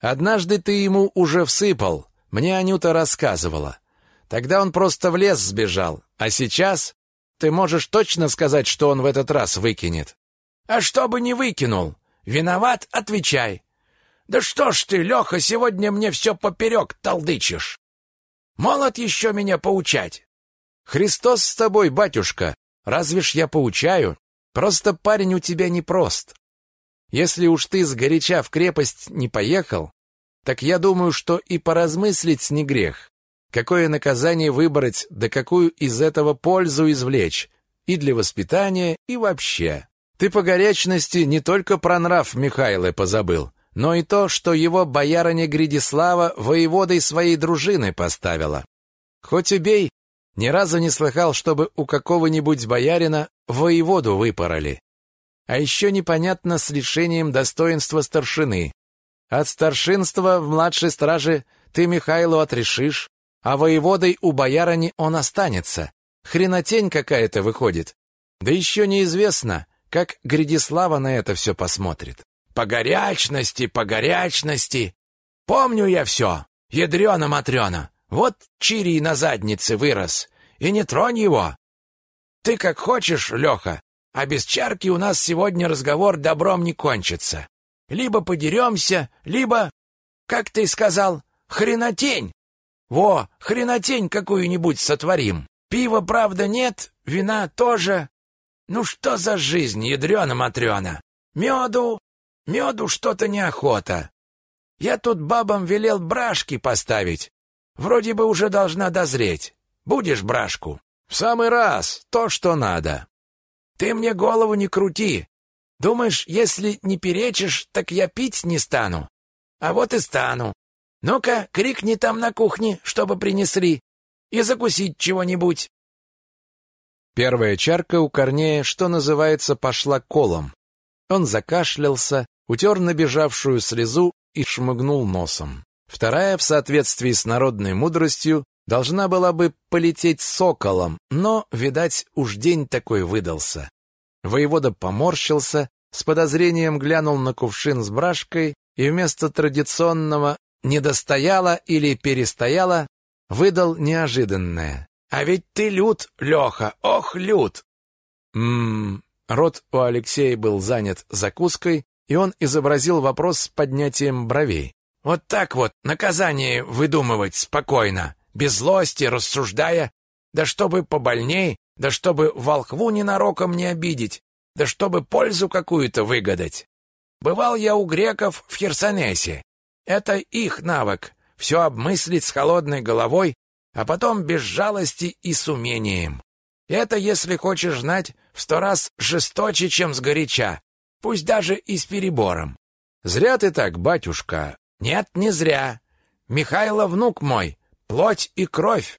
Однажды ты ему уже всыпал, мне Анюта рассказывала. Тогда он просто в лес сбежал, а сейчас ты можешь точно сказать, что он в этот раз выкинет. А что бы не выкинул? Виноват, отвечай. Да что ж ты, Леха, сегодня мне все поперек толдычишь. Молод еще меня поучать. Христос с тобой, батюшка. Разве ж я поучаю? Просто парень у тебя непрост. Если уж ты сгоряча в крепость не поехал, так я думаю, что и поразмыслить не грех. Какое наказание выбрать, да какую из этого пользу извлечь, и для воспитания, и вообще. Ты по горячности не только про нрав Михайлы позабыл, но и то, что его боярыня Гридислава воеводой своей дружины поставила. Хоть убей, ни разу не слыхал, чтобы у какого-нибудь боярина воеводу выпороли. А еще непонятно с лишением достоинства старшины. От старшинства в младшей страже ты Михайлу отрешишь, а воеводой у боярани он останется. Хренотень какая-то выходит. Да еще неизвестно, как Гридислава на это все посмотрит. По горячности, по горячности. Помню я все. Ядрена-матрена. Вот чирий на заднице вырос. И не тронь его. Ты как хочешь, Леха, а без чарки у нас сегодня разговор добром не кончится. Либо подеремся, либо, как ты сказал, хренотень. Во, хренотень какую-нибудь сотворим. Пива, правда, нет, вина тоже. Ну что за жизнь, ядрена-матрена? Меду? Меду что-то неохота. Я тут бабам велел брашки поставить. Вроде бы уже должна дозреть. Будешь брашку? В самый раз, то, что надо. Ты мне голову не крути. Думаешь, если не перечишь, так я пить не стану? А вот и стану. Ну-ка, крикни там на кухне, чтобы принесли, и закусить чего-нибудь. Первая чарка у Корнея, что называется, пошла колом. Он закашлялся, утер набежавшую слезу и шмыгнул носом. Вторая, в соответствии с народной мудростью, должна была бы полететь соколом, но, видать, уж день такой выдался. Воевода поморщился, с подозрением глянул на кувшин с брашкой и вместо традиционного «недостояло» или «перестояло» выдал неожиданное. А ведь ты лют, Леха, ох, лют. Мм. Рот у Алексея был занят закуской, и он изобразил вопрос с поднятием бровей. Вот так вот наказание выдумывать спокойно, без злости, рассуждая, да чтобы побольней, да чтобы волхву ненароком не обидеть, да чтобы пользу какую-то выгадать. Бывал я у греков в Херсонесе. Это их навык — все обмыслить с холодной головой а потом без жалости и с умением. Это, если хочешь знать, в сто раз жесточе, чем сгоряча, пусть даже и с перебором. Зря ты так, батюшка. Нет, не зря. Михайло внук мой, плоть и кровь.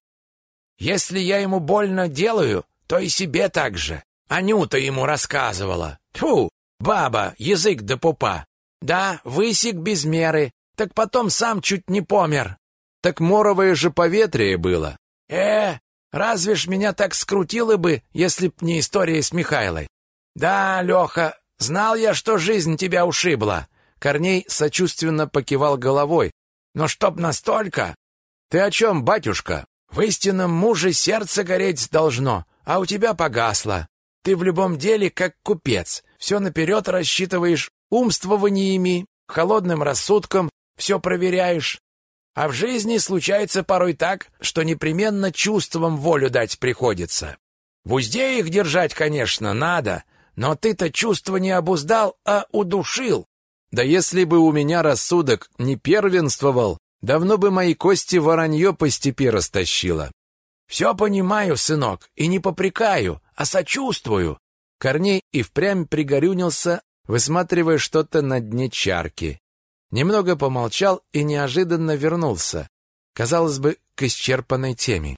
Если я ему больно делаю, то и себе так же. Анюта ему рассказывала. Тьфу, баба, язык до пупа. Да, высек без меры, так потом сам чуть не помер. Так моровое же поветрие было. Э, разве ж меня так скрутило бы, если б не история с Михайлой? Да, Леха, знал я, что жизнь тебя ушибла. Корней сочувственно покивал головой. Но чтоб настолько... Ты о чем, батюшка? В истинном муже сердце гореть должно, а у тебя погасло. Ты в любом деле как купец, все наперед рассчитываешь умствованиями, холодным рассудком, все проверяешь. А в жизни случается порой так, что непременно чувствам волю дать приходится. В узде их держать, конечно, надо, но ты-то чувства не обуздал, а удушил. Да если бы у меня рассудок не первенствовал, давно бы мои кости воронье по степи растащило. Все понимаю, сынок, и не попрекаю, а сочувствую. Корней и впрямь пригорюнился, высматривая что-то на дне чарки. Немного помолчал и неожиданно вернулся, казалось бы, к исчерпанной теме.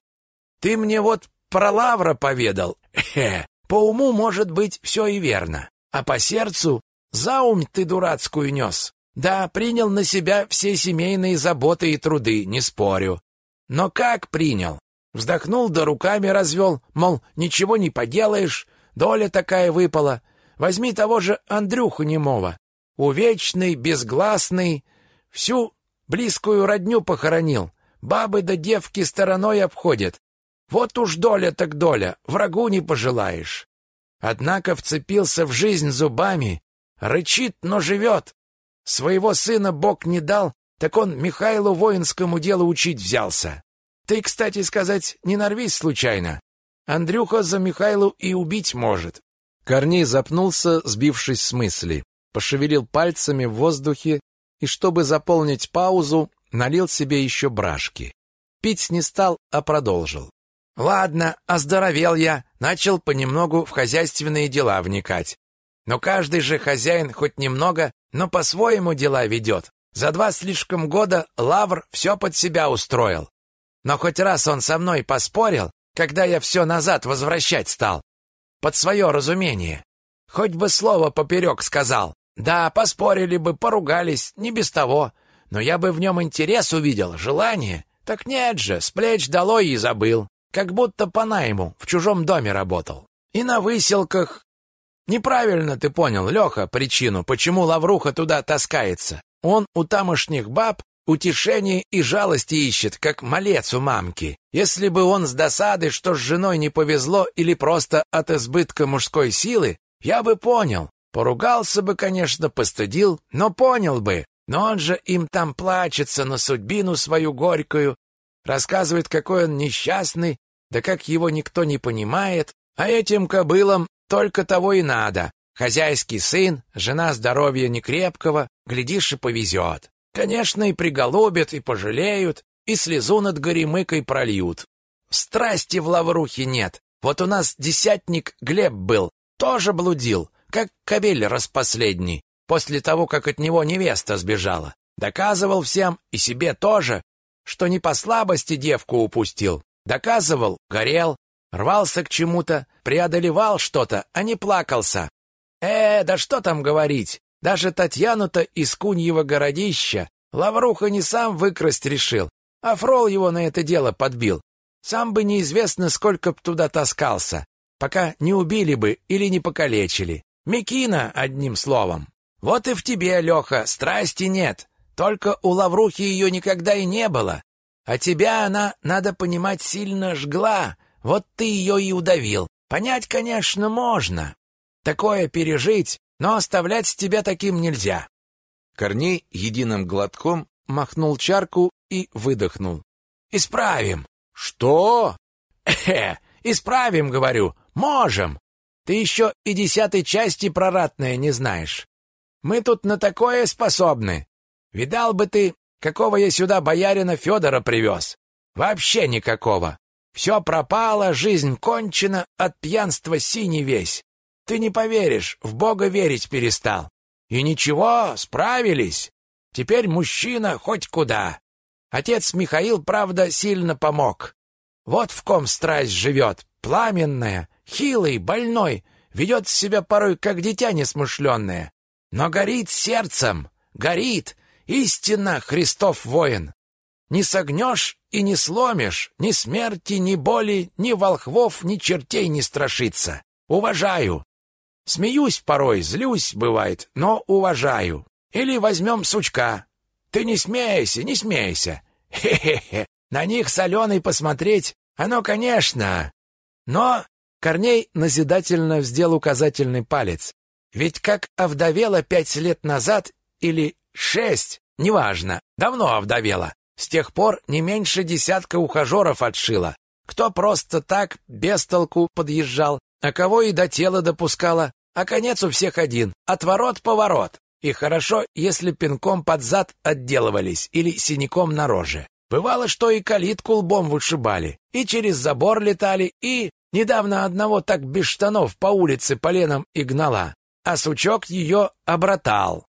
«Ты мне вот про Лавра поведал. Хе, по уму, может быть, все и верно. А по сердцу заумь ты дурацкую нес. Да, принял на себя все семейные заботы и труды, не спорю. Но как принял? Вздохнул да руками развел, мол, ничего не поделаешь, доля такая выпала. Возьми того же Андрюху немого увечный, безгласный, всю близкую родню похоронил, бабы да девки стороной обходят. Вот уж доля так доля, врагу не пожелаешь. Однако вцепился в жизнь зубами, рычит, но живет. Своего сына Бог не дал, так он Михайлу воинскому делу учить взялся. Ты, кстати сказать, не нарвись случайно. Андрюха за Михайлу и убить может. Корней запнулся, сбившись с мысли пошевелил пальцами в воздухе и, чтобы заполнить паузу, налил себе еще брашки. Пить не стал, а продолжил. «Ладно, оздоровел я, начал понемногу в хозяйственные дела вникать. Но каждый же хозяин хоть немного, но по-своему дела ведет. За два слишком года Лавр все под себя устроил. Но хоть раз он со мной поспорил, когда я все назад возвращать стал. Под свое разумение. Хоть бы слово поперек сказал. Да, поспорили бы, поругались, не без того. Но я бы в нем интерес увидел, желание. Так нет же, с плеч долой и забыл. Как будто по найму, в чужом доме работал. И на выселках... Неправильно ты понял, Леха, причину, почему Лавруха туда таскается. Он у тамошних баб утешение и жалости ищет, как малец у мамки. Если бы он с досады, что с женой не повезло, или просто от избытка мужской силы, я бы понял. Поругался бы, конечно, постыдил, но понял бы. Но он же им там плачется на судьбину свою горькую, рассказывает, какой он несчастный, да как его никто не понимает, а этим кобылам только того и надо. Хозяйский сын, жена здоровья некрепкого, глядишь и повезет. Конечно, и приголубят, и пожалеют, и слезу над горемыкой прольют. Страсти в лаврухе нет. Вот у нас десятник Глеб был, тоже блудил, как кобель распоследний, после того, как от него невеста сбежала. Доказывал всем, и себе тоже, что не по слабости девку упустил. Доказывал, горел, рвался к чему-то, преодолевал что-то, а не плакался. Э, да что там говорить, даже Татьяну-то из Куньего городища Лавруха не сам выкрасть решил, а Фрол его на это дело подбил. Сам бы неизвестно, сколько б туда таскался, пока не убили бы или не покалечили. Микина, одним словом. Вот и в тебе, Леха, страсти нет. Только у Лаврухи ее никогда и не было. А тебя она, надо понимать, сильно жгла. Вот ты ее и удавил. Понять, конечно, можно. Такое пережить, но оставлять тебя таким нельзя. Корней единым глотком махнул чарку и выдохнул. Исправим. Что? Э, исправим, говорю. Можем. Ты еще и десятой части проратное не знаешь. Мы тут на такое способны. Видал бы ты, какого я сюда боярина Федора привез. Вообще никакого. Все пропало, жизнь кончена, от пьянства синий весь. Ты не поверишь, в Бога верить перестал. И ничего, справились. Теперь мужчина хоть куда. Отец Михаил, правда, сильно помог. Вот в ком страсть живет, пламенная, хилый, больной, ведет себя порой как дитя несмышленное. Но горит сердцем, горит, истинно Христов воин. Не согнешь и не сломишь, ни смерти, ни боли, ни волхвов, ни чертей не страшится. Уважаю. Смеюсь порой, злюсь, бывает, но уважаю. Или возьмем сучка. Ты не смейся, не смейся. Хе-хе-хе. На них соленый посмотреть, оно, конечно. Но Корней назидательно вздел указательный палец. Ведь как овдовела пять лет назад или шесть, неважно, давно овдовела. С тех пор не меньше десятка ухажеров отшила. Кто просто так, без толку подъезжал, а кого и до тела допускала. А конец у всех один — отворот-поворот. И хорошо, если пинком под зад отделывались или синяком на роже. Бывало, что и калитку лбом вышибали, и через забор летали, и... Недавно одного так без штанов по улице поленом и гнала, а сучок ее обратал.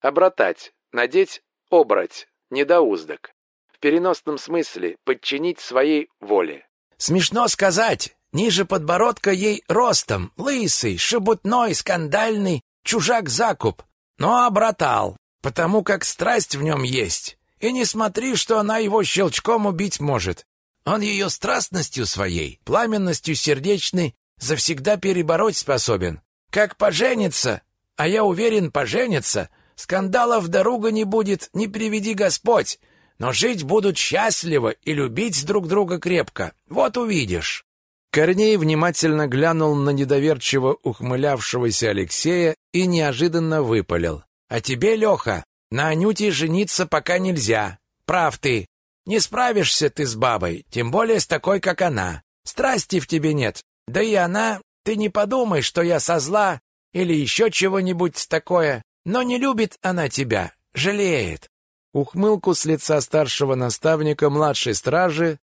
Обратать, надеть, обрать, недоуздок. В переносном смысле подчинить своей воле. Смешно сказать, ниже подбородка ей ростом, лысый, шебутной, скандальный, чужак-закуп, но обратал, потому как страсть в нем есть. И не смотри, что она его щелчком убить может. Он ее страстностью своей, пламенностью сердечной завсегда перебороть способен. Как поженится, а я уверен, поженится, скандалов дорога не будет, не приведи Господь, но жить будут счастливо и любить друг друга крепко. Вот увидишь». Корней внимательно глянул на недоверчиво ухмылявшегося Алексея и неожиданно выпалил. «А тебе, Леха, на Анюте жениться пока нельзя. Прав ты. Не справишься ты с бабой, тем более с такой, как она. Страсти в тебе нет. Да и она... Ты не подумай, что я со зла или еще чего-нибудь такое. Но не любит она тебя, жалеет. Ухмылку с лица старшего наставника младшей стражи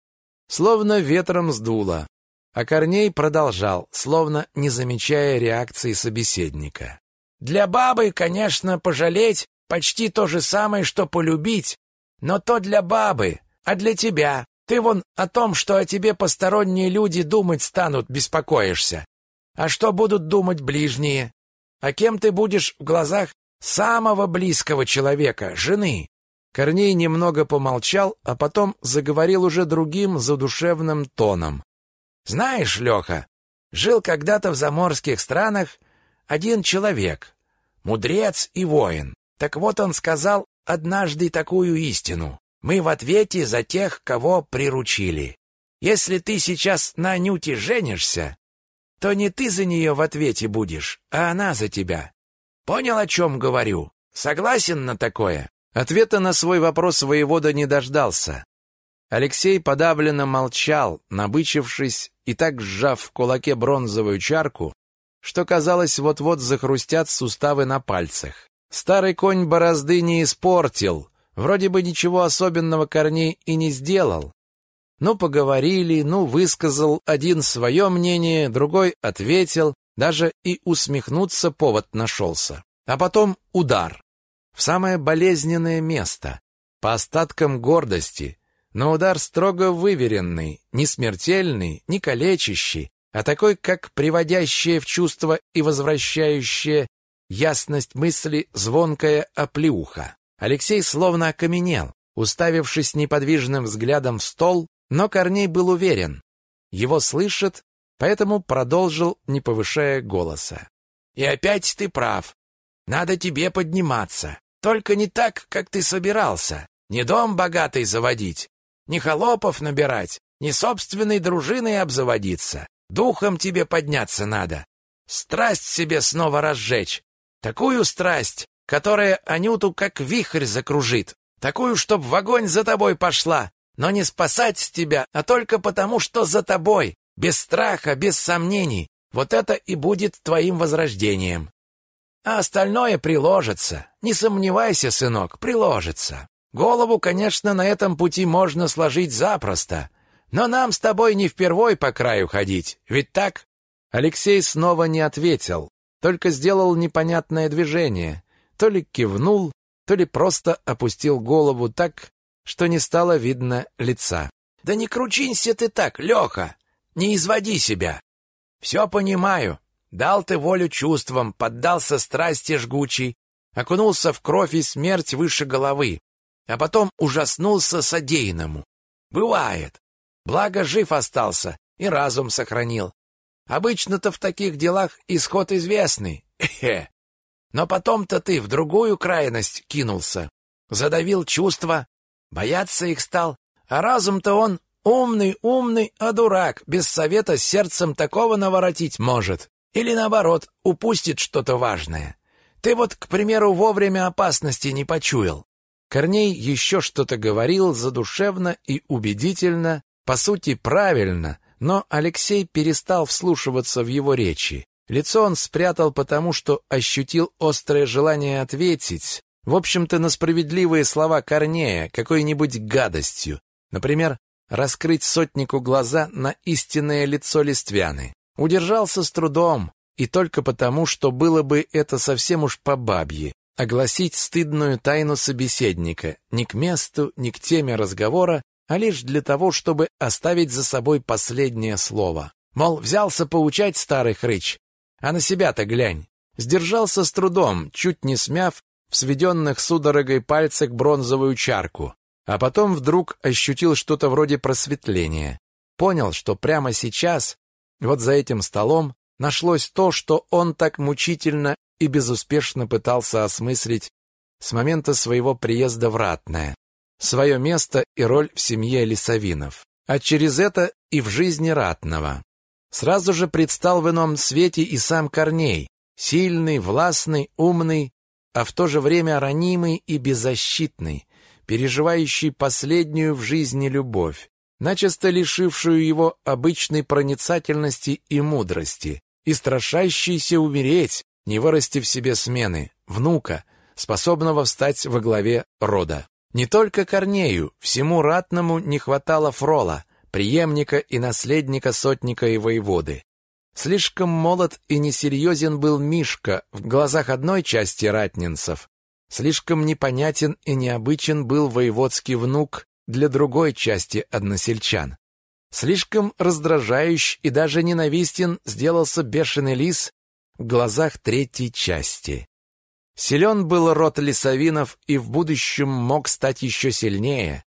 словно ветром сдуло, а Корней продолжал, словно не замечая реакции собеседника. «Для бабы, конечно, пожалеть Почти то же самое, что полюбить, но то для бабы, а для тебя. Ты вон о том, что о тебе посторонние люди думать станут, беспокоишься. А что будут думать ближние? А кем ты будешь в глазах самого близкого человека, жены? Корней немного помолчал, а потом заговорил уже другим задушевным тоном. Знаешь, Леха, жил когда-то в заморских странах один человек, мудрец и воин. Так вот он сказал однажды такую истину. Мы в ответе за тех, кого приручили. Если ты сейчас на Анюте женишься, то не ты за нее в ответе будешь, а она за тебя. Понял, о чем говорю? Согласен на такое?» Ответа на свой вопрос воевода не дождался. Алексей подавленно молчал, набычившись и так сжав в кулаке бронзовую чарку, что, казалось, вот-вот захрустят суставы на пальцах. Старый конь борозды не испортил, вроде бы ничего особенного Корней и не сделал. Ну, поговорили, ну, высказал один свое мнение, другой ответил, даже и усмехнуться повод нашелся. А потом удар. В самое болезненное место, по остаткам гордости, но удар строго выверенный, не смертельный, не калечащий, а такой, как приводящая в чувство и возвращающая ясность мысли звонкая оплеуха. Алексей словно окаменел, уставившись неподвижным взглядом в стол, но Корней был уверен. Его слышат, поэтому продолжил, не повышая голоса. «И опять ты прав. Надо тебе подниматься. Только не так, как ты собирался. Не дом богатый заводить, не холопов набирать, не собственной дружиной обзаводиться. Духом тебе подняться надо. Страсть себе снова разжечь. Такую страсть, которая Анюту как вихрь закружит. Такую, чтоб в огонь за тобой пошла, но не спасать тебя, а только потому, что за тобой, без страха, без сомнений. Вот это и будет твоим возрождением. А остальное приложится. Не сомневайся, сынок, приложится. Голову, конечно, на этом пути можно сложить запросто, но нам с тобой не впервой по краю ходить, ведь так? Алексей снова не ответил, только сделал непонятное движение, то ли кивнул, то ли просто опустил голову так, что не стало видно лица. Да не кручинься ты так, Леха, не изводи себя. Все понимаю. Дал ты волю чувствам, поддался страсти жгучей, окунулся в кровь и смерть выше головы а потом ужаснулся содеянному. Бывает. Благо жив остался и разум сохранил. Обычно-то в таких делах исход известный. Хе. Но потом-то ты в другую крайность кинулся. Задавил чувства, бояться их стал, а разум-то он умный, умный, а дурак, без совета сердцем такого наворотить может. Или наоборот, упустит что-то важное. Ты вот, к примеру, вовремя опасности не почуял. Корней еще что-то говорил задушевно и убедительно, по сути, правильно, но Алексей перестал вслушиваться в его речи. Лицо он спрятал потому, что ощутил острое желание ответить, в общем-то, на справедливые слова Корнея какой-нибудь гадостью. Например, раскрыть сотнику глаза на истинное лицо Листвяны. Удержался с трудом, и только потому, что было бы это совсем уж по бабье огласить стыдную тайну собеседника ни к месту, ни к теме разговора, а лишь для того, чтобы оставить за собой последнее слово. Мол, взялся поучать старый хрыч, а на себя-то глянь. Сдержался с трудом, чуть не смяв в сведенных судорогой пальцах бронзовую чарку, а потом вдруг ощутил что-то вроде просветления. Понял, что прямо сейчас, вот за этим столом, нашлось то, что он так мучительно и безуспешно пытался осмыслить с момента своего приезда в Ратное, свое место и роль в семье Лисовинов, а через это и в жизни Ратного. Сразу же предстал в ином свете и сам Корней, сильный, властный, умный, а в то же время ранимый и беззащитный, переживающий последнюю в жизни любовь, начисто лишившую его обычной проницательности и мудрости, и страшащийся умереть, не вырастив себе смены, внука, способного встать во главе рода. Не только Корнею, всему ратному не хватало Фрола, преемника и наследника сотника и воеводы. Слишком молод и несерьезен был Мишка в глазах одной части ратнинцев. Слишком непонятен и необычен был воеводский внук для другой части односельчан. Слишком раздражающий и даже ненавистен сделался бешеный лис в глазах третьей части. Силен был род лесовинов и в будущем мог стать еще сильнее,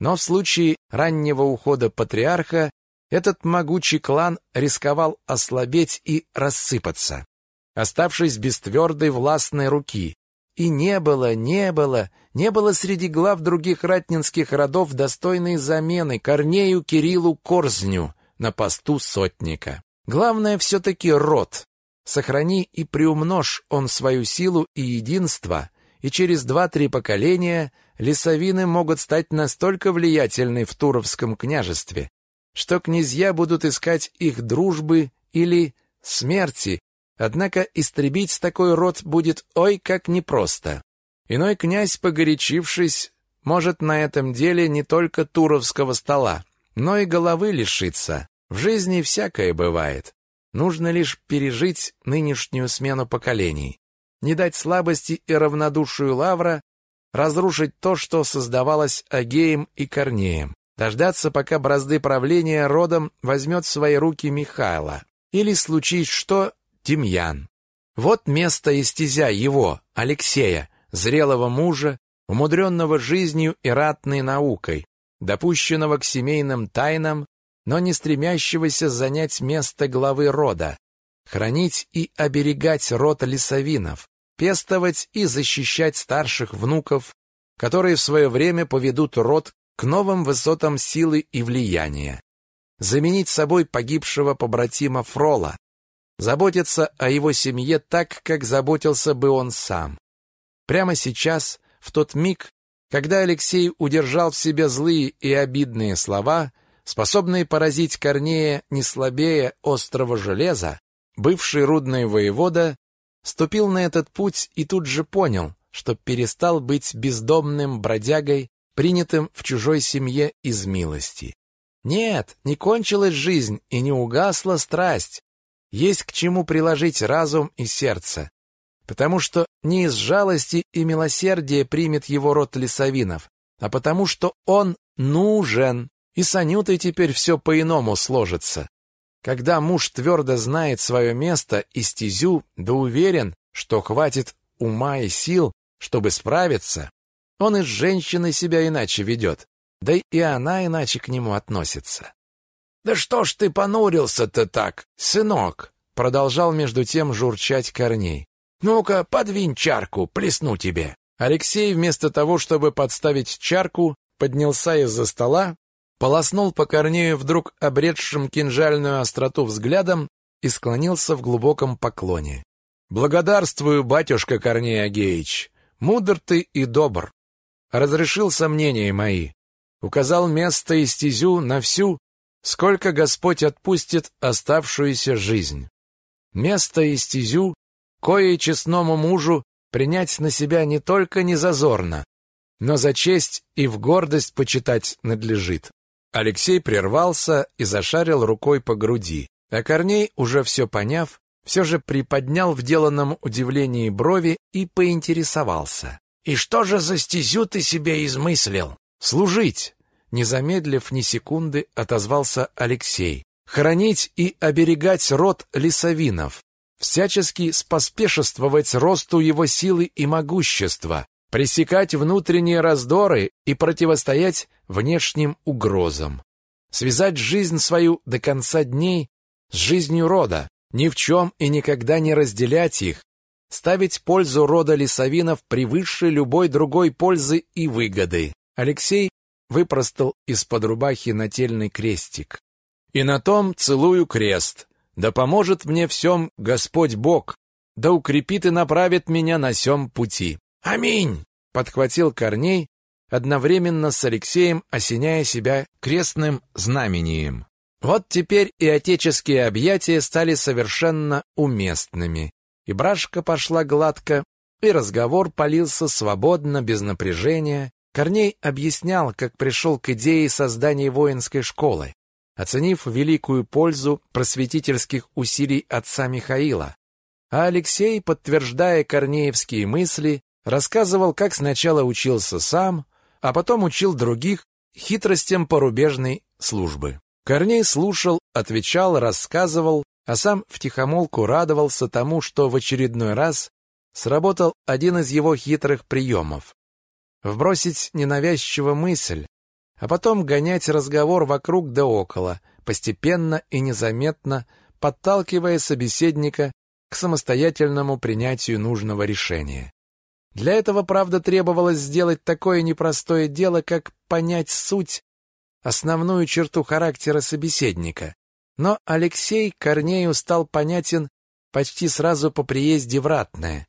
но в случае раннего ухода патриарха этот могучий клан рисковал ослабеть и рассыпаться, оставшись без твердой властной руки. И не было, не было, не было среди глав других ратнинских родов достойной замены Корнею Кириллу Корзню на посту сотника. Главное все-таки род, Сохрани и приумножь он свою силу и единство, и через два-три поколения лесовины могут стать настолько влиятельны в Туровском княжестве, что князья будут искать их дружбы или смерти Однако истребить такой род будет ой как непросто. Иной князь, погорячившись, может на этом деле не только туровского стола, но и головы лишиться. В жизни всякое бывает. Нужно лишь пережить нынешнюю смену поколений, не дать слабости и равнодушию Лавра разрушить то, что создавалось Агеем и Корнеем, дождаться, пока бразды правления родом возьмет в свои руки Михайла, или случись что, Демьян. Вот место и его, Алексея, зрелого мужа, умудренного жизнью и ратной наукой, допущенного к семейным тайнам, но не стремящегося занять место главы рода, хранить и оберегать род лесовинов, пестовать и защищать старших внуков, которые в свое время поведут род к новым высотам силы и влияния, заменить собой погибшего побратима Фрола, заботиться о его семье так, как заботился бы он сам. Прямо сейчас, в тот миг, когда Алексей удержал в себе злые и обидные слова, способные поразить Корнея не слабее острого железа, бывший рудный воевода ступил на этот путь и тут же понял, что перестал быть бездомным бродягой, принятым в чужой семье из милости. Нет, не кончилась жизнь и не угасла страсть. Есть к чему приложить разум и сердце, потому что не из жалости и милосердия примет его род лесовинов, а потому что он нужен. И с Анютой теперь все по-иному сложится. Когда муж твердо знает свое место и стезю, да уверен, что хватит ума и сил, чтобы справиться, он и с женщиной себя иначе ведет, да и она иначе к нему относится. «Да что ж ты понурился-то так, сынок?» Продолжал между тем журчать Корней. «Ну-ка, подвинь чарку, плесну тебе». Алексей вместо того, чтобы подставить чарку, поднялся из-за стола, полоснул по Корнею вдруг обретшим кинжальную остроту взглядом и склонился в глубоком поклоне. «Благодарствую, батюшка Корней Агеич, мудр ты и добр. Разрешил сомнения мои, указал место и стезю на всю, сколько Господь отпустит оставшуюся жизнь. Место и стезю, кое честному мужу принять на себя не только не зазорно, но за честь и в гордость почитать надлежит. Алексей прервался и зашарил рукой по груди, а Корней, уже все поняв, все же приподнял в деланном удивлении брови и поинтересовался. «И что же за стезю ты себе измыслил?» «Служить!» Не замедлив ни секунды, отозвался Алексей. «Хранить и оберегать род лесовинов, всячески споспешествовать росту его силы и могущества, пресекать внутренние раздоры и противостоять внешним угрозам. Связать жизнь свою до конца дней с жизнью рода, ни в чем и никогда не разделять их, ставить пользу рода лесовинов превыше любой другой пользы и выгоды. Алексей выпростал из-под рубахи нательный крестик. «И на том целую крест. Да поможет мне всем Господь Бог, да укрепит и направит меня на сем пути. «Аминь!» — подхватил Корней, одновременно с Алексеем осеняя себя крестным знамением. Вот теперь и отеческие объятия стали совершенно уместными. И брашка пошла гладко, и разговор полился свободно, без напряжения. Корней объяснял, как пришел к идее создания воинской школы, оценив великую пользу просветительских усилий отца Михаила. А Алексей, подтверждая корнеевские мысли, Рассказывал, как сначала учился сам, а потом учил других хитростям порубежной службы. Корней слушал, отвечал, рассказывал, а сам втихомолку радовался тому, что в очередной раз сработал один из его хитрых приемов. Вбросить ненавязчиво мысль, а потом гонять разговор вокруг да около, постепенно и незаметно подталкивая собеседника к самостоятельному принятию нужного решения. Для этого, правда, требовалось сделать такое непростое дело, как понять суть, основную черту характера собеседника. Но Алексей Корнею стал понятен почти сразу по приезде в Ратное.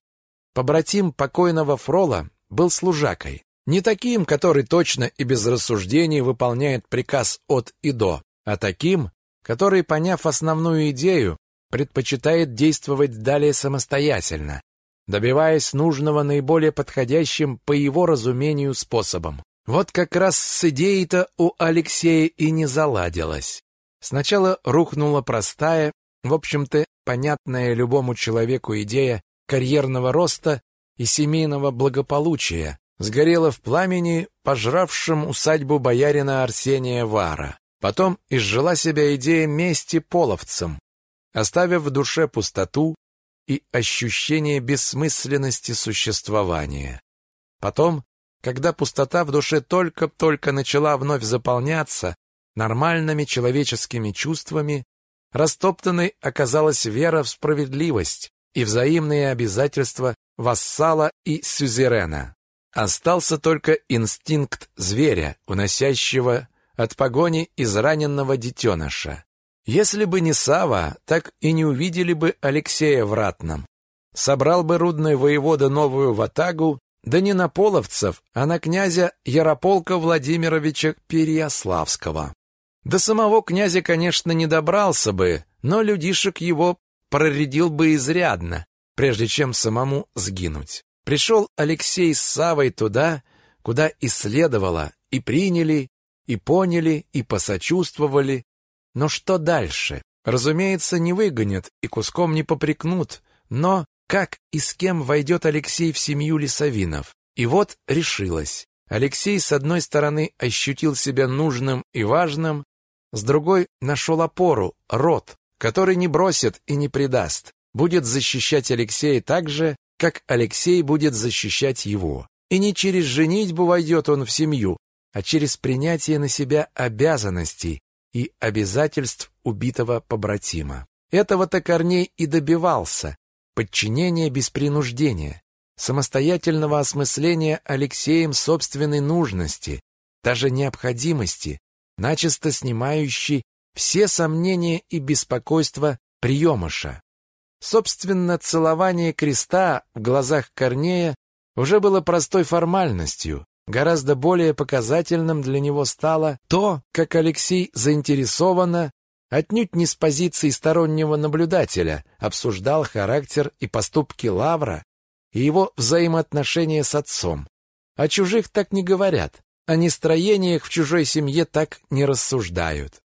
Побратим покойного Фрола был служакой. Не таким, который точно и без рассуждений выполняет приказ от и до, а таким, который, поняв основную идею, предпочитает действовать далее самостоятельно, добиваясь нужного наиболее подходящим по его разумению способом. Вот как раз с идеей-то у Алексея и не заладилось. Сначала рухнула простая, в общем-то, понятная любому человеку идея карьерного роста и семейного благополучия, сгорела в пламени, пожравшем усадьбу боярина Арсения Вара. Потом изжила себя идея мести половцам, оставив в душе пустоту и ощущение бессмысленности существования. Потом, когда пустота в душе только-только начала вновь заполняться нормальными человеческими чувствами, растоптанной оказалась вера в справедливость и взаимные обязательства вассала и сюзерена. Остался только инстинкт зверя, уносящего от погони израненного детеныша. Если бы не Сава, так и не увидели бы Алексея в ратном. Собрал бы рудный воевода новую ватагу, да не на половцев, а на князя Ярополка Владимировича Переяславского. До самого князя, конечно, не добрался бы, но людишек его проредил бы изрядно, прежде чем самому сгинуть. Пришел Алексей с Савой туда, куда и следовало, и приняли, и поняли, и посочувствовали. Но что дальше? Разумеется, не выгонят и куском не попрекнут, но как и с кем войдет Алексей в семью Лисовинов? И вот решилось. Алексей, с одной стороны, ощутил себя нужным и важным, с другой нашел опору, род, который не бросит и не предаст, будет защищать Алексея так же, как Алексей будет защищать его. И не через женитьбу войдет он в семью, а через принятие на себя обязанностей и обязательств убитого побратима. Этого-то Корней и добивался, подчинения без принуждения, самостоятельного осмысления Алексеем собственной нужности, даже необходимости, начисто снимающей все сомнения и беспокойства приемыша. Собственно, целование креста в глазах Корнея уже было простой формальностью, Гораздо более показательным для него стало то, как Алексей заинтересованно, отнюдь не с позиции стороннего наблюдателя, обсуждал характер и поступки Лавра и его взаимоотношения с отцом. О чужих так не говорят, о нестроениях в чужой семье так не рассуждают.